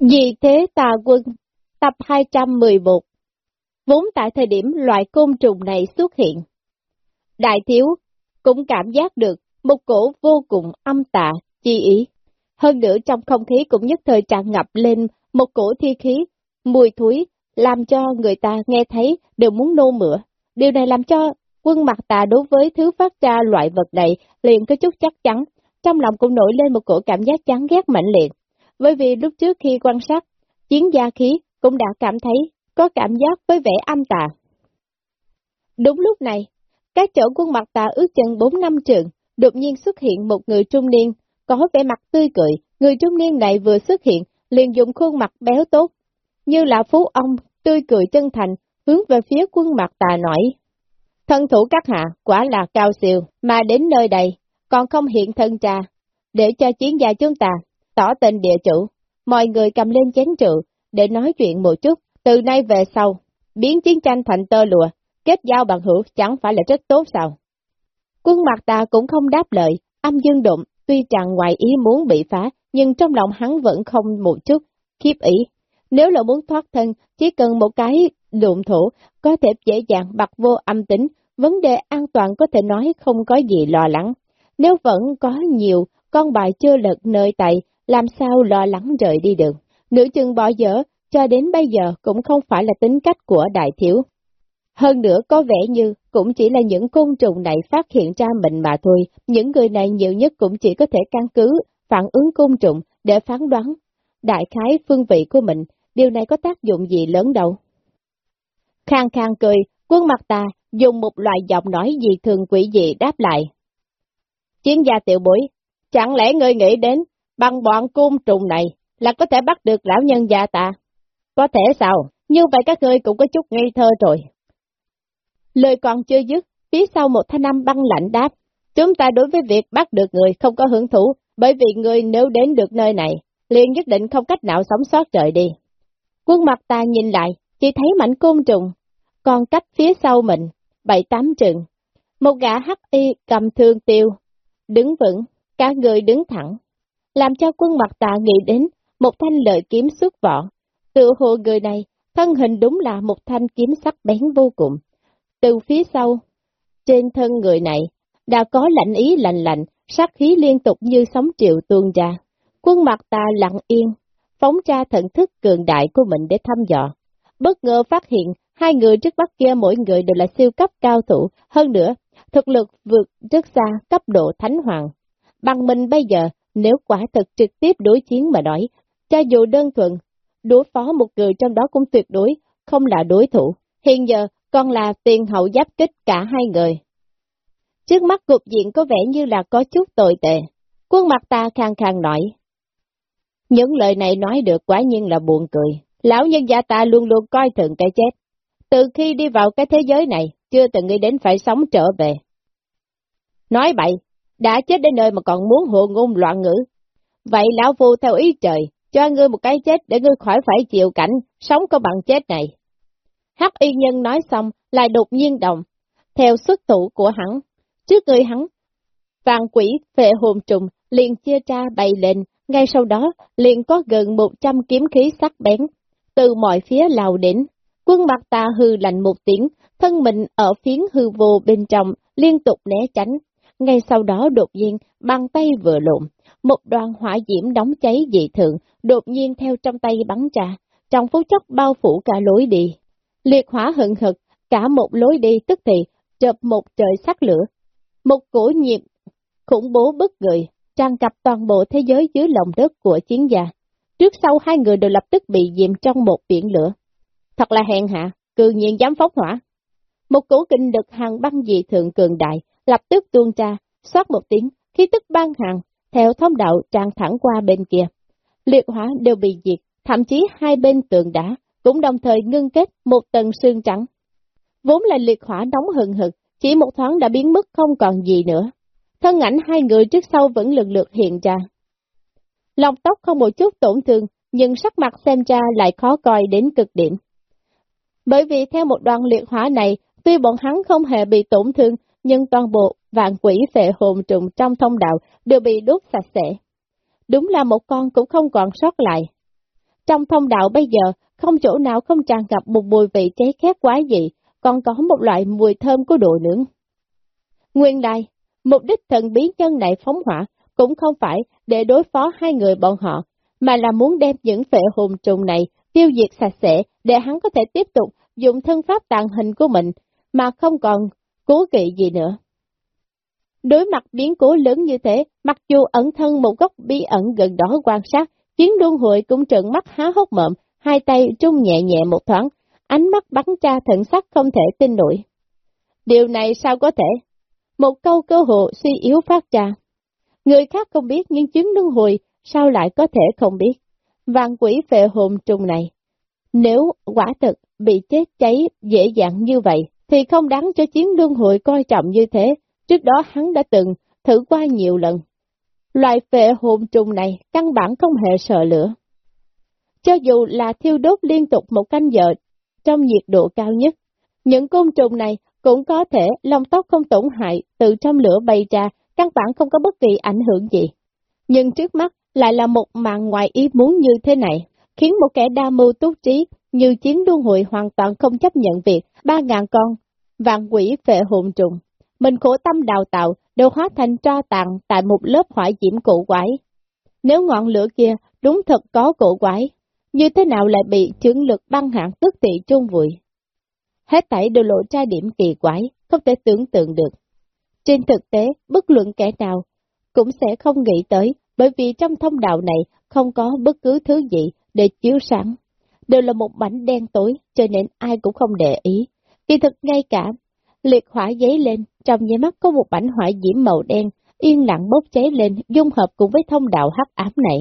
Vì thế tà quân, tập 211 Vốn tại thời điểm loại côn trùng này xuất hiện, Đại thiếu cũng cảm giác được một cổ vô cùng âm tà, chi ý. Hơn nữa trong không khí cũng nhất thời tràn ngập lên một cổ thi khí, mùi thúi, làm cho người ta nghe thấy đều muốn nô mửa. Điều này làm cho quân mặt tà đối với thứ phát ra loại vật này liền có chút chắc chắn, trong lòng cũng nổi lên một cổ cảm giác chán ghét mạnh liệt. Bởi vì lúc trước khi quan sát, chiến gia khí cũng đã cảm thấy có cảm giác với vẻ âm tà. Đúng lúc này, các chỗ quân mặt tà ước chân 4 năm trường, đột nhiên xuất hiện một người trung niên, có vẻ mặt tươi cười, người trung niên này vừa xuất hiện, liền dùng khuôn mặt béo tốt, như là phú ông, tươi cười chân thành, hướng về phía quân mặt tà nói. Thân thủ các hạ, quả là cao siêu, mà đến nơi đây, còn không hiện thân trà, để cho chiến gia chúng ta, tỏ tên địa chủ, mọi người cầm lên chén rượu, để nói chuyện một chút, từ nay về sau, biến chiến tranh thành tơ lụa, kết giao bằng hữu chẳng phải là rất tốt sao? Quân mặt ta cũng không đáp lời, âm dương đụng, tuy rằng ngoài ý muốn bị phá, nhưng trong lòng hắn vẫn không một chút, khiếp ý. Nếu là muốn thoát thân, chỉ cần một cái đụng thủ, có thể dễ dàng bật vô âm tính, vấn đề an toàn có thể nói không có gì lo lắng. Nếu vẫn có nhiều con bài chưa lật nơi tay, làm sao lo lắng rời đi được. Nữ chừng bỏ dở, cho đến bây giờ cũng không phải là tính cách của đại thiếu. Hơn nữa có vẻ như cũng chỉ là những côn trùng này phát hiện ra mình mà thôi, những người này nhiều nhất cũng chỉ có thể căn cứ phản ứng côn trùng để phán đoán đại khái phương vị của mình, điều này có tác dụng gì lớn đâu. Khang khang cười, quân mặt ta dùng một loại giọng nói gì thường quỷ dị đáp lại. Chiến gia tiểu bối, chẳng lẽ ngươi nghĩ đến bằng bọn côn trùng này là có thể bắt được lão nhân già ta? Có thể sao? Như vậy các ngươi cũng có chút ngây thơ rồi. Lời còn chưa dứt, phía sau một thanh âm băng lạnh đáp, chúng ta đối với việc bắt được người không có hưởng thụ, bởi vì người nếu đến được nơi này, liền nhất định không cách nào sống sót rời đi. Quân mặt ta nhìn lại, chỉ thấy mảnh côn trùng, còn cách phía sau mình, bảy tám trường. Một gã hắc y cầm thương tiêu, đứng vững, cả người đứng thẳng, làm cho quân mặt ta nghĩ đến một thanh lợi kiếm xuất vỏ. Tự hồ người này, thân hình đúng là một thanh kiếm sắc bén vô cùng. Từ phía sau, trên thân người này, đã có lạnh ý lạnh lạnh, sát khí liên tục như sóng triệu tuôn ra. Quân mặt ta lặng yên, phóng ra thần thức cường đại của mình để thăm dò. Bất ngờ phát hiện, hai người trước mắt kia mỗi người đều là siêu cấp cao thủ, hơn nữa, thực lực vượt rất xa cấp độ thánh hoàng. Bằng mình bây giờ, nếu quả thật trực tiếp đối chiến mà nói, cho dù đơn thuần, đối phó một người trong đó cũng tuyệt đối không là đối thủ. Hiện giờ, còn là tiền hậu giáp kích cả hai người. Trước mắt cục diện có vẻ như là có chút tồi tệ. Quân mặt ta khang khang nói. Những lời này nói được quá nhiên là buồn cười. Lão nhân gia ta luôn luôn coi thường cái chết. Từ khi đi vào cái thế giới này, chưa từng nghĩ đến phải sống trở về. Nói bậy, đã chết đến nơi mà còn muốn hộ ngôn loạn ngữ. Vậy lão phu theo ý trời, cho ngươi một cái chết để ngươi khỏi phải chịu cảnh, sống có bằng chết này. Hắc y nhân nói xong, lại đột nhiên động, theo xuất thủ của hắn. Trước người hắn, vàng quỷ về hồn trùng liền chia ra bay lên, ngay sau đó liền có gần 100 kiếm khí sắc bén, từ mọi phía lao đến. Quân mặt ta hư lạnh một tiếng, thân mình ở phiến hư vô bên trong, liên tục né tránh. Ngay sau đó đột nhiên, bàn tay vừa lộn, một đoàn hỏa diễm đóng cháy dị thường, đột nhiên theo trong tay bắn ra, trong phút chốc bao phủ cả lối đi. Liệt hỏa hận hực, cả một lối đi tức thì, chợp một trời sắc lửa. Một cổ nhiệm khủng bố bất người, tràn cập toàn bộ thế giới dưới lòng đất của chiến gia. Trước sau hai người đều lập tức bị dìm trong một biển lửa. Thật là hèn hạ, cư nhiên dám phóng hỏa. Một cổ kinh đực hàng băng dị thượng cường đại, lập tức tuôn ra, xoát một tiếng, khí tức ban hàng, theo thông đạo tràn thẳng qua bên kia. Liệt hỏa đều bị diệt, thậm chí hai bên tường đá cũng đồng thời ngưng kết một tầng xương trắng. Vốn là liệt hỏa nóng hừng hực, chỉ một thoáng đã biến mất không còn gì nữa. Thân ảnh hai người trước sau vẫn lần lượt hiện ra. Lòng tóc không một chút tổn thương, nhưng sắc mặt xem ra lại khó coi đến cực điểm. Bởi vì theo một đoàn liệt hỏa này, tuy bọn hắn không hề bị tổn thương, nhưng toàn bộ vạn quỷ phệ hồn trùng trong thông đạo đều bị đốt sạch sẽ. Đúng là một con cũng không còn sót lại. Trong thông đạo bây giờ, không chỗ nào không tràn ngập một mùi vị cháy khét quá gì, còn có một loại mùi thơm của đồ nướng. Nguyên lai, mục đích thần bí nhân này phóng hỏa cũng không phải để đối phó hai người bọn họ, mà là muốn đem những phệ hồn trùng này tiêu diệt sạch sẽ để hắn có thể tiếp tục dùng thân pháp tàn hình của mình mà không còn cố kỵ gì nữa. Đối mặt biến cố lớn như thế, mặc dù ẩn thân một góc bí ẩn gần đó quan sát, chiến đôn hội cũng trợn mắt há hốc mộm, hai tay trung nhẹ nhẹ một thoáng, ánh mắt bắn tra thận sắc không thể tin nổi. Điều này sao có thể? Một câu cơ hộ suy yếu phát ra. Người khác không biết nhưng chiến đôn hội sao lại có thể không biết. Vàng quỷ phệ hồn trùng này, nếu quả thực bị chết cháy dễ dàng như vậy, thì không đáng cho chiến lương hội coi trọng như thế, trước đó hắn đã từng thử qua nhiều lần. Loài phệ hồn trùng này căn bản không hề sợ lửa. Cho dù là thiêu đốt liên tục một canh giờ trong nhiệt độ cao nhất, những côn trùng này cũng có thể lông tóc không tổn hại từ trong lửa bay ra, căn bản không có bất kỳ ảnh hưởng gì. Nhưng trước mắt lại là một màn ngoài ý muốn như thế này, khiến một kẻ đa mưu túc trí như chiến đuôn hội hoàn toàn không chấp nhận việc ba ngàn con vạn quỷ về hồn trùng. Mình khổ tâm đào tạo đều hóa thành tro tàn tại một lớp hỏa diễm cổ quái. Nếu ngọn lửa kia đúng thật có cổ quái, như thế nào lại bị chứng lực băng hạng tức tị chôn vùi? Hết thảy đều lộ ra điểm kỳ quái, không thể tưởng tượng được. Trên thực tế, bất luận kẻ nào cũng sẽ không nghĩ tới, bởi vì trong thông đạo này không có bất cứ thứ gì để chiếu sáng. Đều là một mảnh đen tối, cho nên ai cũng không để ý. Kỳ thực ngay cả, liệt hỏa giấy lên, trong nháy mắt có một mảnh hỏa diễm màu đen, yên lặng bốc cháy lên, dung hợp cùng với thông đạo hắc ám này.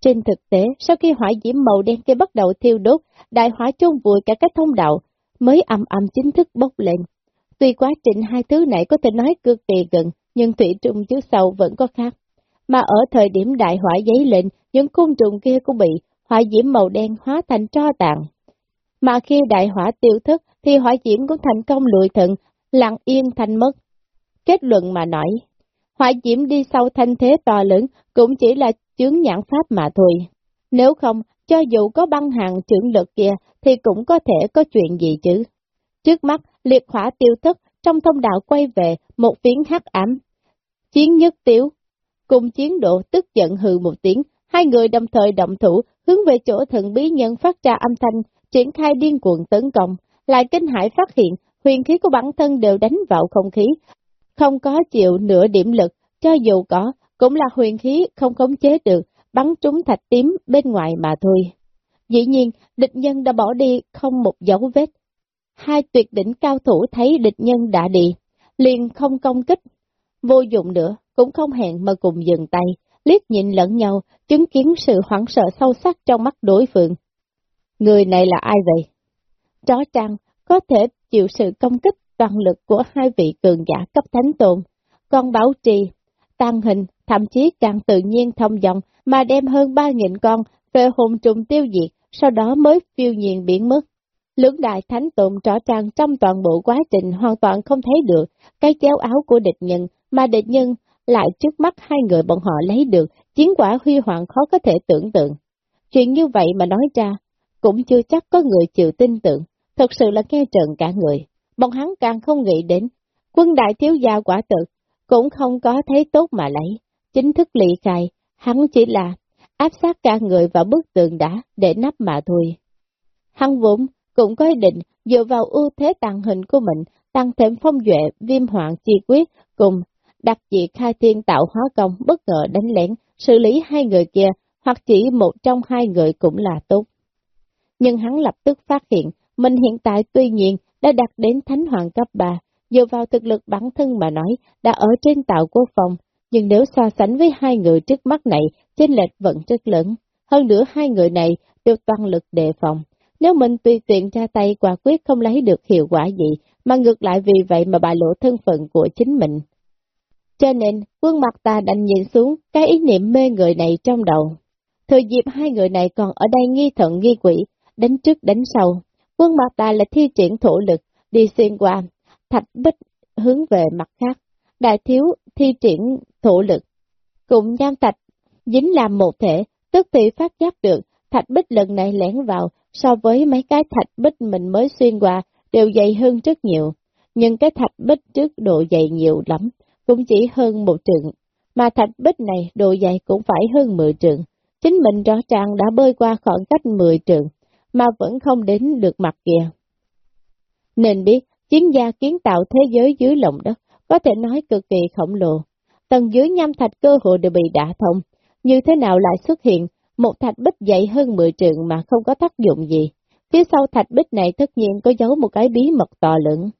Trên thực tế, sau khi hỏa diễm màu đen kia bắt đầu thiêu đốt, đại hỏa chôn vùi cả các thông đạo, mới âm âm chính thức bốc lên. Tuy quá trình hai thứ này có thể nói cực kỳ gần, nhưng thủy trùng trước sau vẫn có khác. Mà ở thời điểm đại hỏa giấy lên, những côn trùng kia cũng bị hỏa diễm màu đen hóa thành tro tàn. Mà khi đại hỏa tiêu thức thì hỏa diễm cũng thành công lùi thận, lặng yên thành mất. Kết luận mà nói, hỏa diễm đi sau thanh thế to lớn cũng chỉ là chướng nhãn pháp mà thôi. Nếu không, cho dù có băng hàng trưởng lực kia thì cũng có thể có chuyện gì chứ. Trước mắt, liệt hỏa tiêu thức trong thông đạo quay về một tiếng hắc ám. Chiến nhất tiếu, cùng chiến độ tức giận hừ một tiếng, hai người đồng thời động thủ, hướng về chỗ thần bí nhân phát ra âm thanh, triển khai điên cuồng tấn công, lại kinh hải phát hiện, huyền khí của bản thân đều đánh vào không khí, không có chịu nửa điểm lực, cho dù có, cũng là huyền khí không khống chế được, bắn trúng thạch tím bên ngoài mà thôi. Dĩ nhiên, địch nhân đã bỏ đi không một dấu vết. Hai tuyệt đỉnh cao thủ thấy địch nhân đã đi, liền không công kích, vô dụng nữa, cũng không hẹn mà cùng dừng tay, liếc nhìn lẫn nhau, chứng kiến sự hoảng sợ sâu sắc trong mắt đối phương. Người này là ai vậy? Rõ ràng, có thể chịu sự công kích toàn lực của hai vị cường giả cấp thánh tồn, con bảo trì, tăng hình, thậm chí càng tự nhiên thông dòng mà đem hơn ba nghìn con về hồn trùng tiêu diệt, sau đó mới phiêu nhiên biến mất. Lưỡng đại thánh tụng rõ ràng trong toàn bộ quá trình hoàn toàn không thấy được cái chéo áo của địch nhân, mà địch nhân lại trước mắt hai người bọn họ lấy được, chiến quả huy hoàng khó có thể tưởng tượng. Chuyện như vậy mà nói ra, cũng chưa chắc có người chịu tin tưởng, thật sự là nghe trợn cả người. Bọn hắn càng không nghĩ đến, quân đại thiếu gia quả thực, cũng không có thấy tốt mà lấy, chính thức lị khai, hắn chỉ là áp sát cả người vào bức tường đá để nắp mà thôi. Hắn vốn cũng có ý định dựa vào ưu thế tàng hình của mình, tăng thêm phong duệ, viêm hoạn chi quyết, cùng đặc dị khai thiên tạo hóa công bất ngờ đánh lén, xử lý hai người kia, hoặc chỉ một trong hai người cũng là tốt. Nhưng hắn lập tức phát hiện, mình hiện tại tuy nhiên đã đạt đến thánh hoàng cấp 3, dựa vào thực lực bản thân mà nói, đã ở trên tạo quốc phòng, nhưng nếu so sánh với hai người trước mắt này, chênh lệch vẫn rất lớn. Hơn nữa hai người này đều toàn lực đề phòng. Nếu mình tùy tiện ra tay quả quyết không lấy được hiệu quả gì, mà ngược lại vì vậy mà bại lộ thân phận của chính mình. Cho nên, quân mặt ta đành nhìn xuống cái ý niệm mê người này trong đầu. Thời dịp hai người này còn ở đây nghi thận nghi quỷ, đánh trước đánh sau. Quân mặt ta là thi triển thổ lực, đi xuyên qua, thạch bích hướng về mặt khác. Đại thiếu thi triển thổ lực, cùng nham thạch dính làm một thể, tức thì phát giác được thạch bích lần này lẻn vào so với mấy cái thạch bích mình mới xuyên qua đều dày hơn rất nhiều. Nhưng cái thạch bích trước độ dày nhiều lắm, cũng chỉ hơn một trượng, mà thạch bích này độ dày cũng phải hơn 10 trượng. Chính mình rõ ràng đã bơi qua khoảng cách 10 trượng, mà vẫn không đến được mặt kìa. Nên biết, chiến gia kiến tạo thế giới dưới lòng đất, có thể nói cực kỳ khổng lồ. Tầng dưới nham thạch cơ hội đều bị đả thông, như thế nào lại xuất hiện một thạch bích dày hơn 10 trường mà không có tác dụng gì. Phía sau thạch bích này tất nhiên có giấu một cái bí mật to lớn.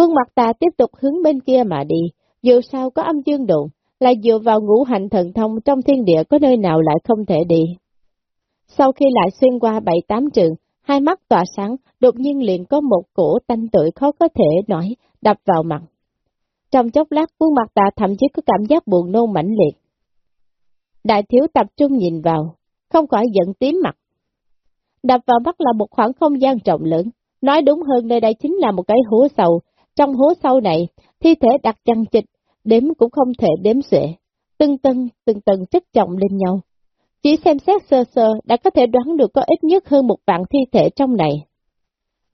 Quân mặt ta tiếp tục hướng bên kia mà đi, dù sao có âm dương đụng, là dựa vào ngũ hành thần thông trong thiên địa có nơi nào lại không thể đi. Sau khi lại xuyên qua bảy tám trường, hai mắt tỏa sáng, đột nhiên liền có một cổ tanh tuổi khó có thể nói, đập vào mặt. Trong chốc lát, quân mặt ta thậm chí có cảm giác buồn nôn mãnh liệt. Đại thiếu tập trung nhìn vào, không khỏi giận tím mặt. Đập vào mắt là một khoảng không gian rộng lớn, nói đúng hơn nơi đây chính là một cái hố sâu. Trong hố sâu này, thi thể đặt chăn chịch, đếm cũng không thể đếm xuể, từng tầng, từng tầng chất chồng lên nhau. Chỉ xem xét sơ sơ đã có thể đoán được có ít nhất hơn một vạn thi thể trong này.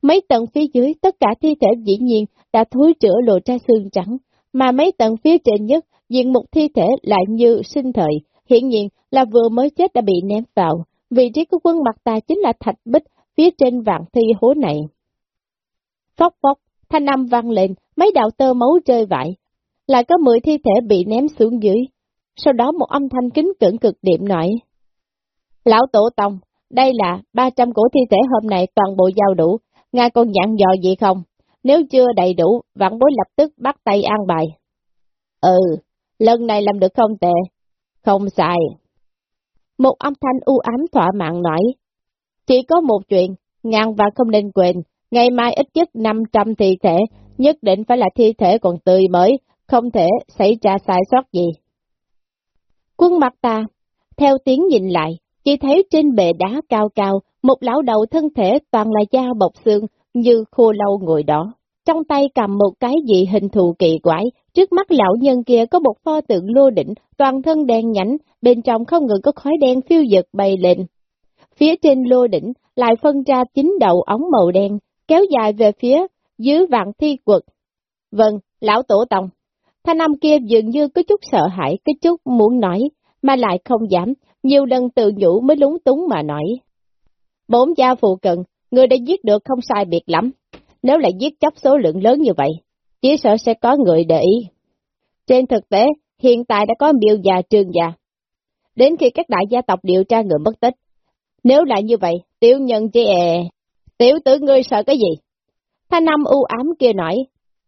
Mấy tầng phía dưới tất cả thi thể dĩ nhiên đã thối rữa lộ ra xương trắng, mà mấy tầng phía trên nhất diện một thi thể lại như sinh thời, hiện nhiên là vừa mới chết đã bị ném vào, vị trí của quân mặt ta chính là thạch bích phía trên vạn thi hố này. Phóc phóc, thanh âm vang lên, mấy đạo tơ máu rơi vãi, lại có 10 thi thể bị ném xuống dưới. Sau đó một âm thanh kính cẩn cực điểm nói, Lão Tổ Tông, đây là 300 cổ thi thể hôm nay toàn bộ giao đủ, ngài còn dặn dò gì không? Nếu chưa đầy đủ, vạn bối lập tức bắt tay an bài. Ừ, lần này làm được không tệ. Không sai. Một âm thanh u ám thỏa mãn nói. Chỉ có một chuyện, ngàn và không nên quên, ngày mai ít nhất 500 thi thể, nhất định phải là thi thể còn tươi mới, không thể xảy ra sai sót gì. Quân mặt ta, theo tiếng nhìn lại, chỉ thấy trên bề đá cao cao, một lão đầu thân thể toàn là da bọc xương, như khô lâu ngồi đó. Trong tay cầm một cái gì hình thù kỳ quái, trước mắt lão nhân kia có một pho tượng lô đỉnh, toàn thân đen nhánh, bên trong không ngừng có khói đen phiêu dật bay lên. Phía trên lô đỉnh lại phân ra chín đầu ống màu đen, kéo dài về phía dưới vạn thi quật. Vâng, lão tổ tông. Thanh âm kia dường như có chút sợ hãi, có chút muốn nói, mà lại không dám, nhiều lần tự nhủ mới lúng túng mà nói. Bốn gia phụ cận, người đã giết được không sai biệt lắm. Nếu lại giết chóc số lượng lớn như vậy, chỉ sợ sẽ có người để ý. Trên thực tế, hiện tại đã có miêu già trương già. Đến khi các đại gia tộc điều tra người mất tích. Nếu lại như vậy, tiểu nhân chỉ e tiểu tử ngươi sợ cái gì? Thanh Nam u ám kia nói,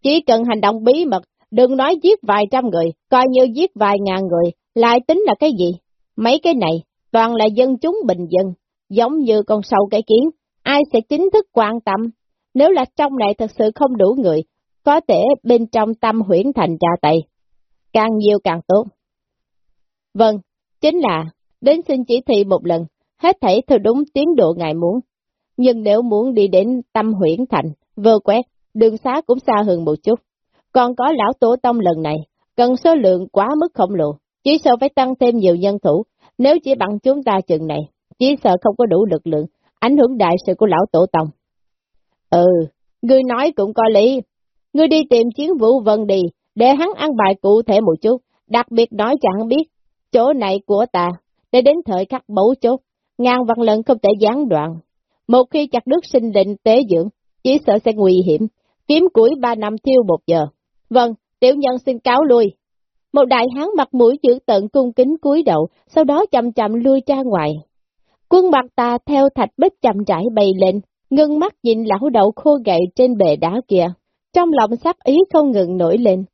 chỉ cần hành động bí mật, đừng nói giết vài trăm người, coi như giết vài ngàn người, lại tính là cái gì? Mấy cái này, toàn là dân chúng bình dân, giống như con sâu cái kiến, ai sẽ chính thức quan tâm? Nếu là trong này thật sự không đủ người, có thể bên trong tâm huyển thành trà tay. Càng nhiều càng tốt. Vâng, chính là, đến xin chỉ thị một lần, hết thảy theo đúng tiến độ ngài muốn. Nhưng nếu muốn đi đến tâm huyển thành, vơ quét, đường xá cũng xa hơn một chút. Còn có lão tổ tông lần này, cần số lượng quá mức khổng lồ, chỉ sợ phải tăng thêm nhiều nhân thủ, nếu chỉ bằng chúng ta chừng này, chỉ sợ không có đủ lực lượng, ảnh hưởng đại sự của lão tổ tông. Ừ, ngươi nói cũng có lý. Ngươi đi tìm chiến vũ vân đi, để hắn ăn bài cụ thể một chút, đặc biệt nói cho hắn biết, chỗ này của ta, để đến thời khắc bấu chốt, ngàn văn lần không thể gián đoạn. Một khi chặt đứt sinh định tế dưỡng, chỉ sợ sẽ nguy hiểm, kiếm củi ba năm thiêu một giờ. Vâng, tiểu nhân xin cáo lui. Một đại hán mặt mũi chữ tận cung kính cúi đầu, sau đó chậm chậm lui ra ngoài. Quân mặt ta theo thạch bích chậm rãi bay lên, ngưng mắt nhìn lão đậu khô gậy trên bề đá kia. Trong lòng sắc ý không ngừng nổi lên.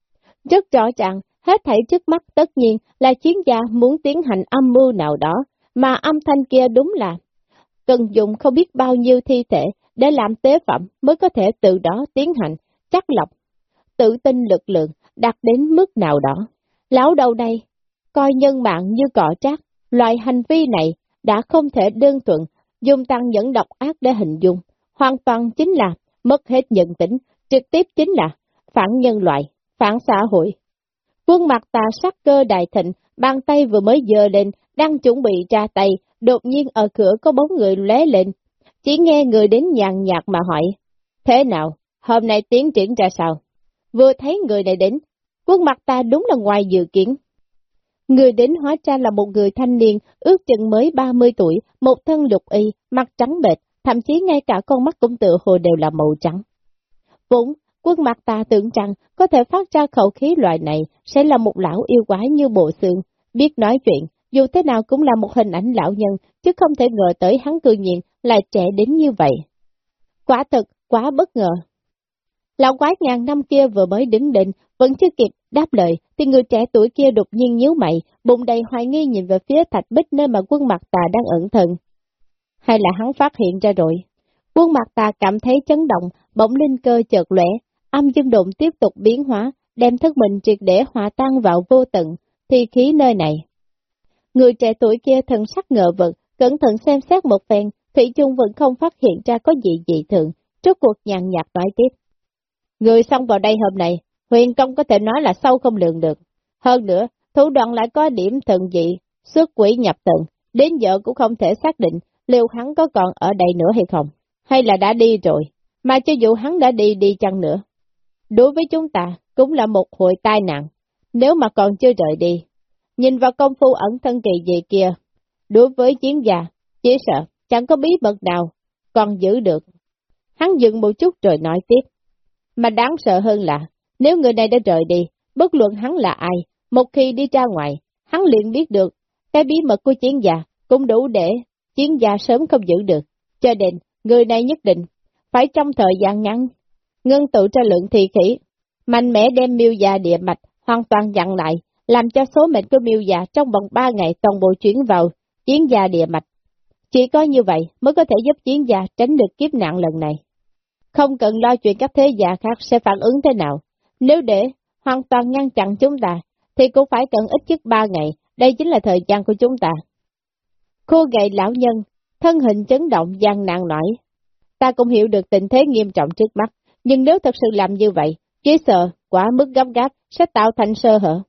Rất rõ ràng, hết thảy trước mắt tất nhiên là chiến gia muốn tiến hành âm mưu nào đó, mà âm thanh kia đúng là cần dùng không biết bao nhiêu thi thể để làm tế phẩm mới có thể từ đó tiến hành, chắc lọc, tự tin lực lượng đạt đến mức nào đó. Lão đầu này, coi nhân mạng như cỏ trác, loại hành vi này đã không thể đơn thuần dùng tăng những độc ác để hình dung, hoàn toàn chính là mất hết nhận tính, trực tiếp chính là phản nhân loại, phản xã hội. Quân mặt tà sắc cơ đại thịnh, bàn tay vừa mới dơ lên, đang chuẩn bị ra tay, đột nhiên ở cửa có bóng người lóe lên. Chỉ nghe người đến nhàn nhạt mà hỏi, thế nào, hôm nay tiến triển ra sao? Vừa thấy người này đến, quân mặt ta đúng là ngoài dự kiến. Người đến hóa ra là một người thanh niên, ước chừng mới 30 tuổi, một thân lục y, mặt trắng bệch, thậm chí ngay cả con mắt cũng tự hồ đều là màu trắng. Vốn, quân mặt ta tưởng rằng có thể phát ra khẩu khí loại này sẽ là một lão yêu quái như bộ xương, biết nói chuyện, dù thế nào cũng là một hình ảnh lão nhân, chứ không thể ngờ tới hắn cư nhiên lại trẻ đến như vậy. Quả thật, quá bất ngờ. Lão quái ngàn năm kia vừa mới đứng định, vẫn chưa kịp đáp lời, thì người trẻ tuổi kia đột nhiên nhíu mày, bụng đầy hoài nghi nhìn về phía thạch bích nơi mà quân mặt tà đang ẩn thần. Hay là hắn phát hiện ra rồi? Quân mặt tà cảm thấy chấn động, bỗng linh cơ chợt lẻ, âm dương đụng tiếp tục biến hóa, đem thức mình triệt để hòa tan vào vô tận, thi khí nơi này. Người trẻ tuổi kia thần sắc ngờ vực, cẩn thận xem xét một phen, Thủy chung vẫn không phát hiện ra có gì dị thường, trước cuộc nhàn nhạt nói tiếp. Người xong vào đây hôm nay, huyền công có thể nói là sâu không lường được. Hơn nữa, thủ đoạn lại có điểm thần dị, xuất quỷ nhập tận, đến giờ cũng không thể xác định liệu hắn có còn ở đây nữa hay không, hay là đã đi rồi, mà cho dù hắn đã đi đi chăng nữa. Đối với chúng ta, cũng là một hội tai nạn, nếu mà còn chưa rời đi. Nhìn vào công phu ẩn thân kỳ dị kia, đối với chiến gia, chỉ sợ, chẳng có bí mật nào, còn giữ được. Hắn dừng một chút rồi nói tiếp. Mà đáng sợ hơn là, nếu người này đã rời đi, bất luận hắn là ai, một khi đi ra ngoài, hắn liền biết được, cái bí mật của chiến gia cũng đủ để chiến gia sớm không giữ được, cho nên người này nhất định phải trong thời gian ngắn, ngân tụ ra lượng thi khỉ, mạnh mẽ đem miêu già địa mạch hoàn toàn dặn lại, làm cho số mệnh của miêu già trong vòng 3 ngày toàn bộ chuyển vào chiến gia địa mạch. Chỉ có như vậy mới có thể giúp chiến gia tránh được kiếp nạn lần này. Không cần lo chuyện các thế gia khác sẽ phản ứng thế nào. Nếu để hoàn toàn ngăn chặn chúng ta, thì cũng phải cần ít nhất 3 ngày, đây chính là thời gian của chúng ta. Khô gầy lão nhân, thân hình chấn động gian nạn nổi. Ta cũng hiểu được tình thế nghiêm trọng trước mắt, nhưng nếu thật sự làm như vậy, chỉ sợ, quả mức gấp gáp, sẽ tạo thành sơ hở.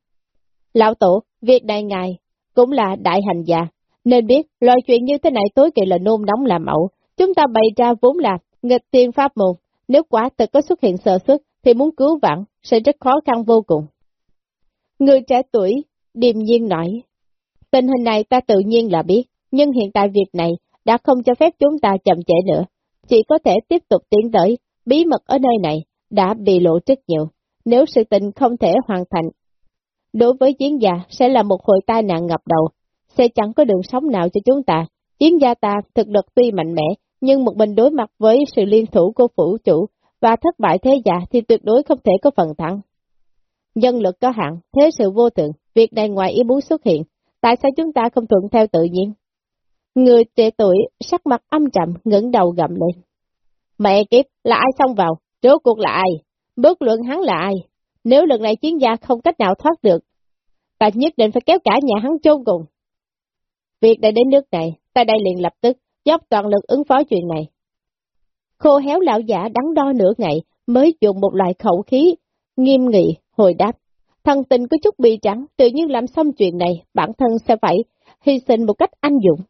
Lão Tổ, việc này ngài, cũng là đại hành gia, nên biết loại chuyện như thế này tối kỵ là nôn nóng làm ẩu. Chúng ta bày ra vốn là nghịch tiên pháp môn, nếu quả thật có xuất hiện sơ xuất thì muốn cứu vãn sẽ rất khó khăn vô cùng. Người trẻ tuổi, điềm nhiên nói, tình hình này ta tự nhiên là biết, nhưng hiện tại việc này đã không cho phép chúng ta chậm trễ nữa, chỉ có thể tiếp tục tiến tới, bí mật ở nơi này đã bị lộ rất nhiều, nếu sự tình không thể hoàn thành. Đối với chiến gia sẽ là một hội tai nạn ngập đầu, sẽ chẳng có đường sống nào cho chúng ta. Chiến gia ta thực lực tuy mạnh mẽ, nhưng một mình đối mặt với sự liên thủ của phủ chủ và thất bại thế giả thì tuyệt đối không thể có phần thắng. Nhân lực có hạn, thế sự vô thường, việc này ngoài ý muốn xuất hiện, tại sao chúng ta không thuận theo tự nhiên? Người trẻ tuổi, sắc mặt âm trầm, ngẩng đầu gầm lên. Mẹ kiếp, là ai xông vào? Rốt cuộc là ai? Bước luận hắn là ai? Nếu lần này chiến gia không cách nào thoát được, ta nhất định phải kéo cả nhà hắn chôn cùng. Việc đã đến nước này, ta đây liền lập tức, dốc toàn lực ứng phó chuyện này. Khô héo lão giả đắn đo nửa ngày, mới dùng một loại khẩu khí, nghiêm nghị, hồi đáp. Thần tình có chút bị trắng, tự nhiên làm xong chuyện này, bản thân sẽ phải hy sinh một cách anh dũng.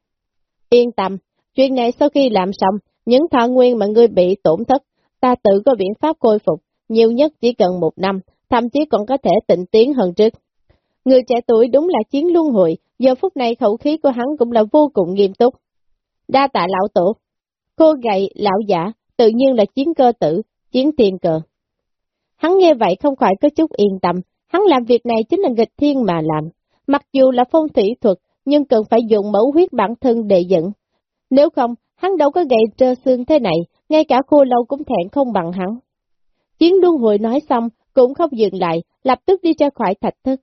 Yên tâm, chuyện này sau khi làm xong, những thọ nguyên mà ngươi bị tổn thất, ta tự có biện pháp khôi phục, nhiều nhất chỉ cần một năm, thậm chí còn có thể tịnh tiến hơn trước. Người trẻ tuổi đúng là chiến luân hồi. giờ phút này khẩu khí của hắn cũng là vô cùng nghiêm túc. Đa tạ lão tổ, cô gầy lão giả, tự nhiên là chiến cơ tử, chiến tiền cờ. Hắn nghe vậy không khỏi có chút yên tâm, hắn làm việc này chính là nghịch thiên mà làm. Mặc dù là phong thủy thuật, nhưng cần phải dùng mẫu huyết bản thân để dẫn. Nếu không, hắn đâu có gậy trơ xương thế này, ngay cả khô lâu cũng thẹn không bằng hắn. Chiến luân hồi nói xong, cũng không dừng lại, lập tức đi ra khỏi thạch thất.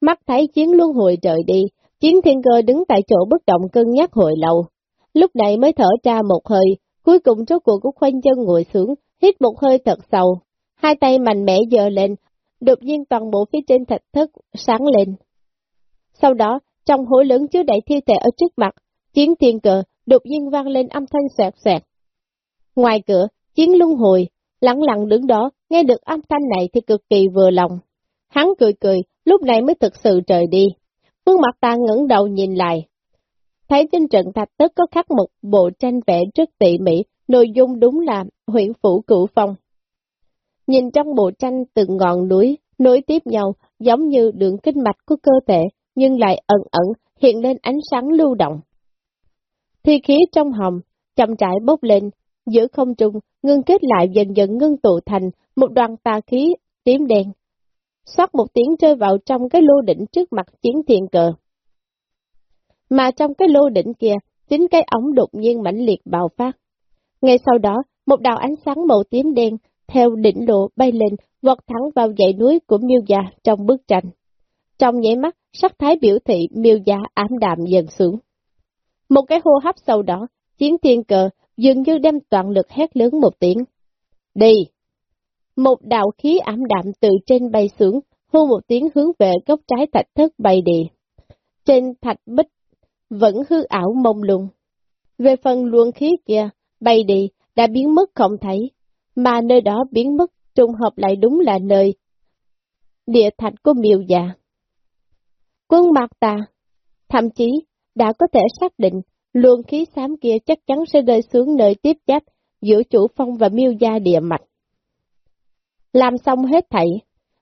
Mắt thấy chiến luân hồi rời đi, chiến thiên cơ đứng tại chỗ bất động cân nhắc hồi lâu. Lúc này mới thở ra một hơi, cuối cùng rốt cuộc cũng khoanh chân ngồi xuống, hít một hơi thật sâu. Hai tay mạnh mẽ dờ lên, đột nhiên toàn bộ phía trên thạch thất sáng lên. Sau đó, trong hối lớn chứa đầy thi thể ở trước mặt, chiến thiên cờ đột nhiên vang lên âm thanh xoẹt xoẹt. Ngoài cửa, chiến luân hồi, lặng lặng đứng đó, nghe được âm thanh này thì cực kỳ vừa lòng. Hắn cười cười, lúc này mới thực sự trời đi. Phương mặt ta ngẩng đầu nhìn lại, thấy trên trận thạch tức có khắc một bộ tranh vẽ rất tỉ mỉ, nội dung đúng là huyện phủ cửu phong. Nhìn trong bộ tranh từng ngọn núi, nối tiếp nhau, giống như đường kinh mạch của cơ thể, nhưng lại ẩn ẩn hiện lên ánh sáng lưu động. Thi khí trong hồng, chậm rãi bốc lên, giữa không trung, ngưng kết lại dần dần ngưng tụ thành một đoàn tà khí tím đen. Xoát một tiếng rơi vào trong cái lô đỉnh trước mặt chiến thiền cờ. Mà trong cái lô đỉnh kia, chính cái ống đột nhiên mãnh liệt bạo phát. Ngay sau đó, một đạo ánh sáng màu tím đen theo đỉnh lộ bay lên, vọt thẳng vào dãy núi của miêu gia trong bức tranh. Trong nhảy mắt, sắc thái biểu thị miêu gia ám đạm dần xuống. Một cái hô hấp sau đó, chiến thiên cờ dường như đem toàn lực hét lớn một tiếng. Đi! Một đạo khí ảm đạm từ trên bay xuống, hô một tiếng hướng về góc trái thạch thất bay đi. Trên thạch bích vẫn hư ảo mông lung. Về phần luồng khí kia, bay đi, đã biến mất không thấy, mà nơi đó biến mất trùng hợp lại đúng là nơi địa thạch của miêu già. Quân mặt ta, thậm chí đã có thể xác định luồng khí xám kia chắc chắn sẽ rơi xuống nơi tiếp giáp giữa chủ phong và miêu gia địa mạch. Làm xong hết thảy,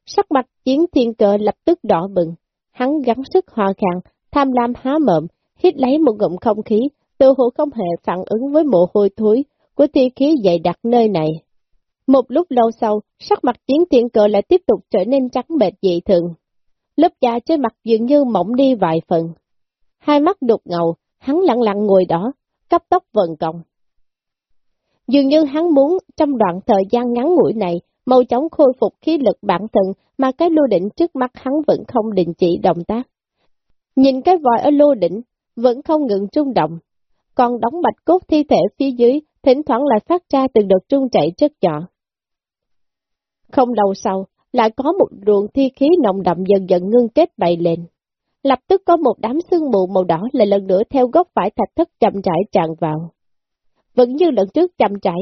sắc mặt chiến thiên cờ lập tức đỏ bừng, hắn gắng sức hòa khàng, tham lam há mộm, hít lấy một ngụm không khí, tự hồ không hề phản ứng với mồ hôi thối của thi khí dày đặc nơi này. Một lúc lâu sau, sắc mặt chiến thiên cờ lại tiếp tục trở nên trắng bệt dị thường. Lớp da trên mặt dường như mỏng đi vài phần. Hai mắt đục ngầu, hắn lặng lặng ngồi đó, cấp tốc vận công. Dường như hắn muốn trong đoạn thời gian ngắn ngủi này, mau chóng khôi phục khí lực bản thân mà cái lô đỉnh trước mắt hắn vẫn không đình chỉ động tác. Nhìn cái vòi ở lô đỉnh, vẫn không ngừng trung động, còn đóng bạch cốt thi thể phía dưới, thỉnh thoảng lại phát ra từng đợt trung chảy chất nhỏ. Không lâu sau, lại có một ruộng thi khí nồng đậm dần dần ngưng kết bày lên. Lập tức có một đám sương mù màu đỏ lại lần nữa theo góc phải thạch thất chậm rãi tràn vào. Vẫn như lần trước chậm rãi.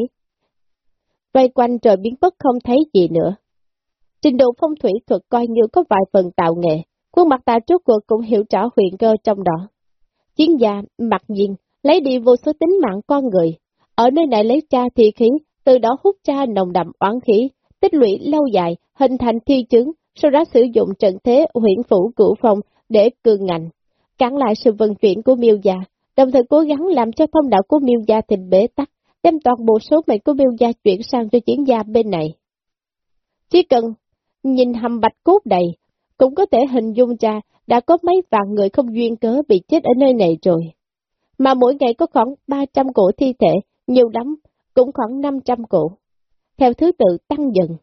Vây quanh trời biến mất không thấy gì nữa. Trình độ phong thủy thuật coi như có vài phần tạo nghệ, khuôn mặt ta trước cuộc cũng hiểu rõ huyền cơ trong đó. Chiến gia, mặc nhiên, lấy đi vô số tính mạng con người. Ở nơi này lấy cha thi khí, từ đó hút ra nồng đậm oán khí, tích lũy lâu dài, hình thành thi chứng, sau đó sử dụng trận thế huyện phủ cửu phong để cường ngạnh, cản lại sự vận chuyển của miêu gia, đồng thời cố gắng làm cho thông đạo của miêu gia thành bế tắc, đem toàn bộ số mệnh của miêu gia chuyển sang cho chiến gia bên này. Chỉ cần nhìn hầm bạch cốt đầy, cũng có thể hình dung ra đã có mấy vạn người không duyên cớ bị chết ở nơi này rồi. Mà mỗi ngày có khoảng 300 cổ thi thể, nhiều lắm, cũng khoảng 500 cổ. Theo thứ tự tăng dần.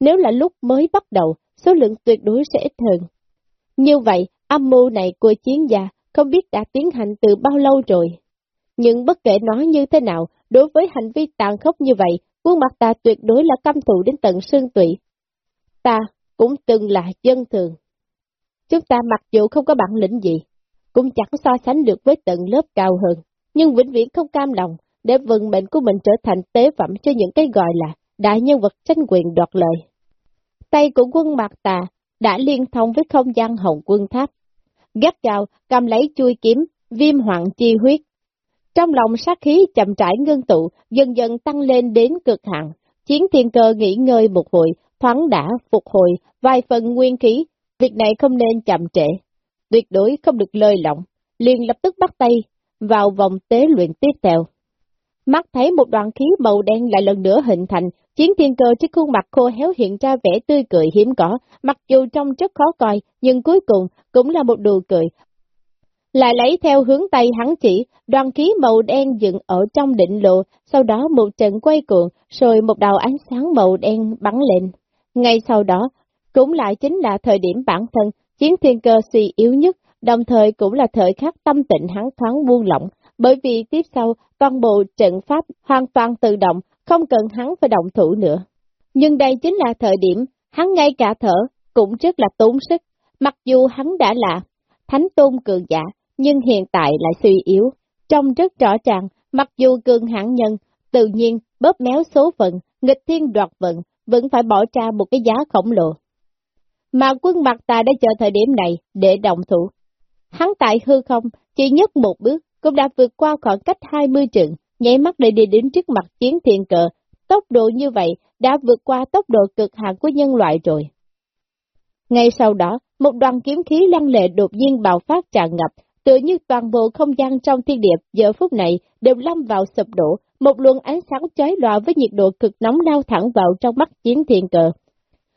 Nếu là lúc mới bắt đầu, số lượng tuyệt đối sẽ ít hơn. Như vậy, âm mưu này của chiến gia không biết đã tiến hành từ bao lâu rồi. Nhưng bất kể nói như thế nào, đối với hành vi tàn khốc như vậy, quân mặt ta tuyệt đối là căm thù đến tận xương tụy. Ta cũng từng là dân thường. Chúng ta mặc dù không có bản lĩnh gì, cũng chẳng so sánh được với tận lớp cao hơn, nhưng vĩnh viễn không cam lòng để vận mệnh của mình trở thành tế phẩm cho những cái gọi là đại nhân vật tranh quyền đoạt lợi. Tay của quân mặt tà đã liên thông với không gian hồng quân tháp. Gắt gào cầm lấy chui kiếm, viêm hoạn chi huyết. Trong lòng sát khí chậm trải ngưng tụ, dần dần tăng lên đến cực hạn. Chiến thiên cơ nghỉ ngơi một hồi, thoáng đã phục hồi vài phần nguyên khí. Việc này không nên chậm trễ. Tuyệt đối không được lơi lỏng, liền lập tức bắt tay vào vòng tế luyện tiếp theo. Mắt thấy một đoàn khí màu đen lại lần nữa hình thành, chiến thiên cơ trên khuôn mặt khô héo hiện ra vẻ tươi cười hiếm có, mặc dù trông rất khó coi, nhưng cuối cùng cũng là một đùa cười. Lại lấy theo hướng tay hắn chỉ, đoàn khí màu đen dựng ở trong định lộ, sau đó một trận quay cuộn, rồi một đầu ánh sáng màu đen bắn lên. Ngay sau đó, cũng lại chính là thời điểm bản thân, chiến thiên cơ suy yếu nhất, đồng thời cũng là thời khắc tâm tịnh hắn thoáng buông lỏng, bởi vì tiếp sau, toàn bộ trận pháp hoàn toàn tự động, không cần hắn phải động thủ nữa. Nhưng đây chính là thời điểm, hắn ngay cả thở, cũng rất là tốn sức, mặc dù hắn đã là thánh tôn cường giả, nhưng hiện tại lại suy yếu. Trong rất rõ ràng, mặc dù cường hãn nhân, tự nhiên bóp méo số phận, nghịch thiên đoạt vận, vẫn phải bỏ ra một cái giá khổng lồ. Mà quân mặt ta đã chờ thời điểm này để động thủ. Hắn tại hư không, chỉ nhất một bước, cũng đã vượt qua khoảng cách 20 trượng, nhảy mắt để đi đến trước mặt chiến thiên cờ. Tốc độ như vậy đã vượt qua tốc độ cực hạn của nhân loại rồi. Ngay sau đó, một đoàn kiếm khí lăng lệ đột nhiên bạo phát tràn ngập, tự như toàn bộ không gian trong thiên điệp giờ phút này đều lâm vào sụp đổ, một luồng ánh sáng chói lòa với nhiệt độ cực nóng lao thẳng vào trong mắt chiến thiên cờ.